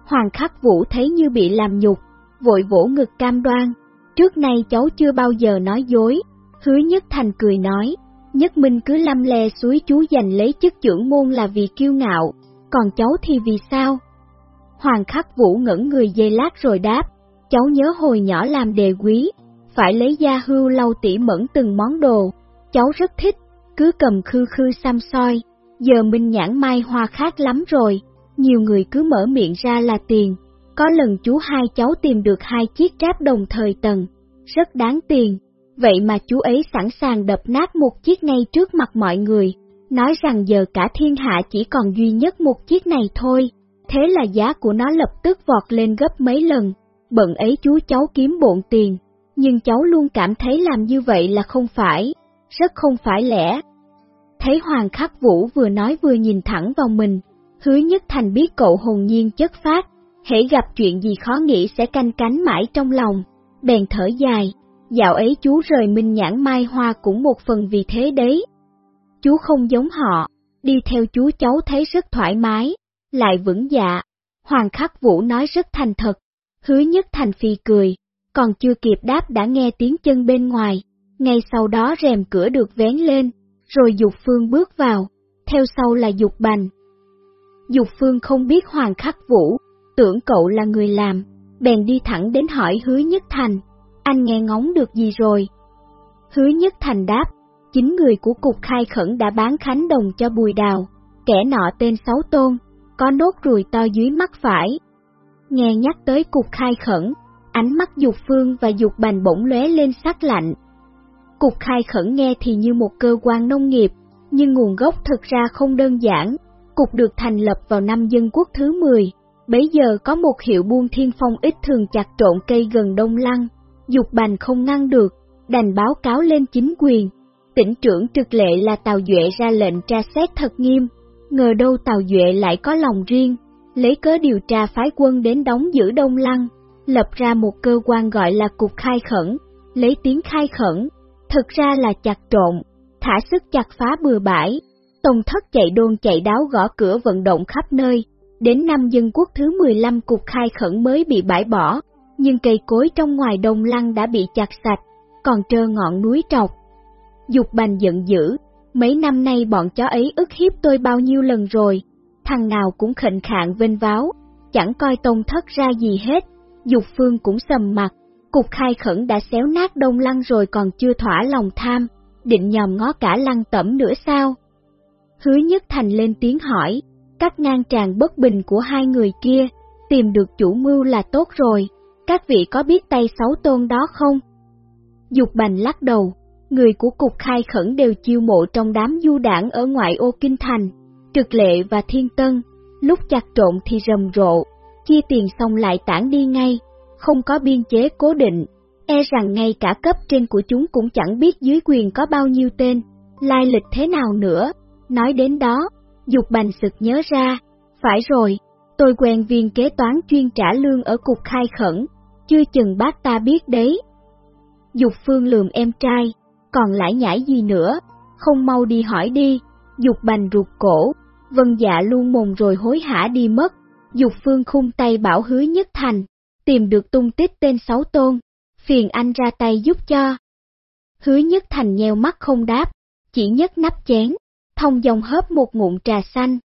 Hoàng Khắc Vũ thấy như bị làm nhục, vội vỗ ngực cam đoan. Trước nay cháu chưa bao giờ nói dối. Hứa Nhất Thành cười nói, Nhất Minh cứ lăm le suối chú giành lấy chức trưởng môn là vì kiêu ngạo, còn cháu thì vì sao? Hoàng Khắc Vũ ngẩn người dây lát rồi đáp, cháu nhớ hồi nhỏ làm đề quý, phải lấy da hưu lau tỉ mẫn từng món đồ, cháu rất thích, cứ cầm khư khư xăm soi, giờ minh nhãn mai hoa khác lắm rồi, nhiều người cứ mở miệng ra là tiền, có lần chú hai cháu tìm được hai chiếc tráp đồng thời tầng, rất đáng tiền, vậy mà chú ấy sẵn sàng đập nát một chiếc ngay trước mặt mọi người, nói rằng giờ cả thiên hạ chỉ còn duy nhất một chiếc này thôi, thế là giá của nó lập tức vọt lên gấp mấy lần, bận ấy chú cháu kiếm bộn tiền, nhưng cháu luôn cảm thấy làm như vậy là không phải, rất không phải lẽ. Thấy Hoàng Khắc Vũ vừa nói vừa nhìn thẳng vào mình, hứa nhất thành biết cậu hồn nhiên chất phát, hễ gặp chuyện gì khó nghĩ sẽ canh cánh mãi trong lòng, bèn thở dài, dạo ấy chú rời Minh Nhãn Mai Hoa cũng một phần vì thế đấy. Chú không giống họ, đi theo chú cháu thấy rất thoải mái, lại vững dạ. Hoàng Khắc Vũ nói rất thành thật, hứa nhất thành phi cười, còn chưa kịp đáp đã nghe tiếng chân bên ngoài, ngay sau đó rèm cửa được vén lên, rồi Dục Phương bước vào, theo sau là Dục Bành. Dục Phương không biết Hoàng Khắc Vũ, tưởng cậu là người làm, bèn đi thẳng đến hỏi hứa nhất thành, anh nghe ngóng được gì rồi? Hứa nhất thành đáp, chính người của cục khai khẩn đã bán khánh đồng cho bùi đào, kẻ nọ tên Sáu Tôn, có nốt ruồi to dưới mắt phải. Nghe nhắc tới cục khai khẩn, ánh mắt dục phương và dục bành bỗng lóe lên sắc lạnh. Cục khai khẩn nghe thì như một cơ quan nông nghiệp, nhưng nguồn gốc thực ra không đơn giản. Cục được thành lập vào năm dân quốc thứ 10, bấy giờ có một hiệu buôn thiên phong ít thường chặt trộn cây gần Đông Lăng. Dục bành không ngăn được, đành báo cáo lên chính quyền. Tỉnh trưởng trực lệ là Tào Duệ ra lệnh tra xét thật nghiêm, ngờ đâu Tào Duệ lại có lòng riêng, lấy cớ điều tra phái quân đến đóng giữ Đông Lăng, lập ra một cơ quan gọi là Cục Khai Khẩn, lấy tiếng khai khẩn, thực ra là chặt trộn, thả sức chặt phá bừa bãi. Tông thất chạy đôn chạy đáo gõ cửa vận động khắp nơi, đến năm dân quốc thứ 15 Cục Khai Khẩn mới bị bãi bỏ, nhưng cây cối trong ngoài Đông Lăng đã bị chặt sạch, còn trơ ngọn núi trọc. Dục bành giận dữ, mấy năm nay bọn chó ấy ức hiếp tôi bao nhiêu lần rồi, thằng nào cũng khệnh khạng vênh váo, chẳng coi tông thất ra gì hết, dục phương cũng sầm mặt, cục khai khẩn đã xéo nát đông lăng rồi còn chưa thỏa lòng tham, định nhòm ngó cả lăng tẩm nữa sao? Hứa nhất thành lên tiếng hỏi, cắt ngang tràn bất bình của hai người kia, tìm được chủ mưu là tốt rồi, các vị có biết tay sáu tôn đó không? Dục bành lắc đầu, người của cục khai khẩn đều chiêu mộ trong đám du đảng ở ngoại ô Kinh Thành, trực lệ và thiên tân, lúc chặt trộn thì rầm rộ, chia tiền xong lại tản đi ngay, không có biên chế cố định, e rằng ngay cả cấp trên của chúng cũng chẳng biết dưới quyền có bao nhiêu tên, lai lịch thế nào nữa. Nói đến đó, Dục Bành sực nhớ ra, phải rồi, tôi quen viên kế toán chuyên trả lương ở cục khai khẩn, chưa chừng bác ta biết đấy. Dục Phương lườm em trai, còn lại nhảy gì nữa, không mau đi hỏi đi, Dục Bành ruột cổ, vân dạ luôn mồm rồi hối hả đi mất, Dục Phương khung tay bảo hứa nhất thành, tìm được tung tích tên Sáu Tôn, phiền anh ra tay giúp cho. Hứa nhất thành nheo mắt không đáp, chỉ nhấc nắp chén, thông dòng hớp một ngụm trà xanh,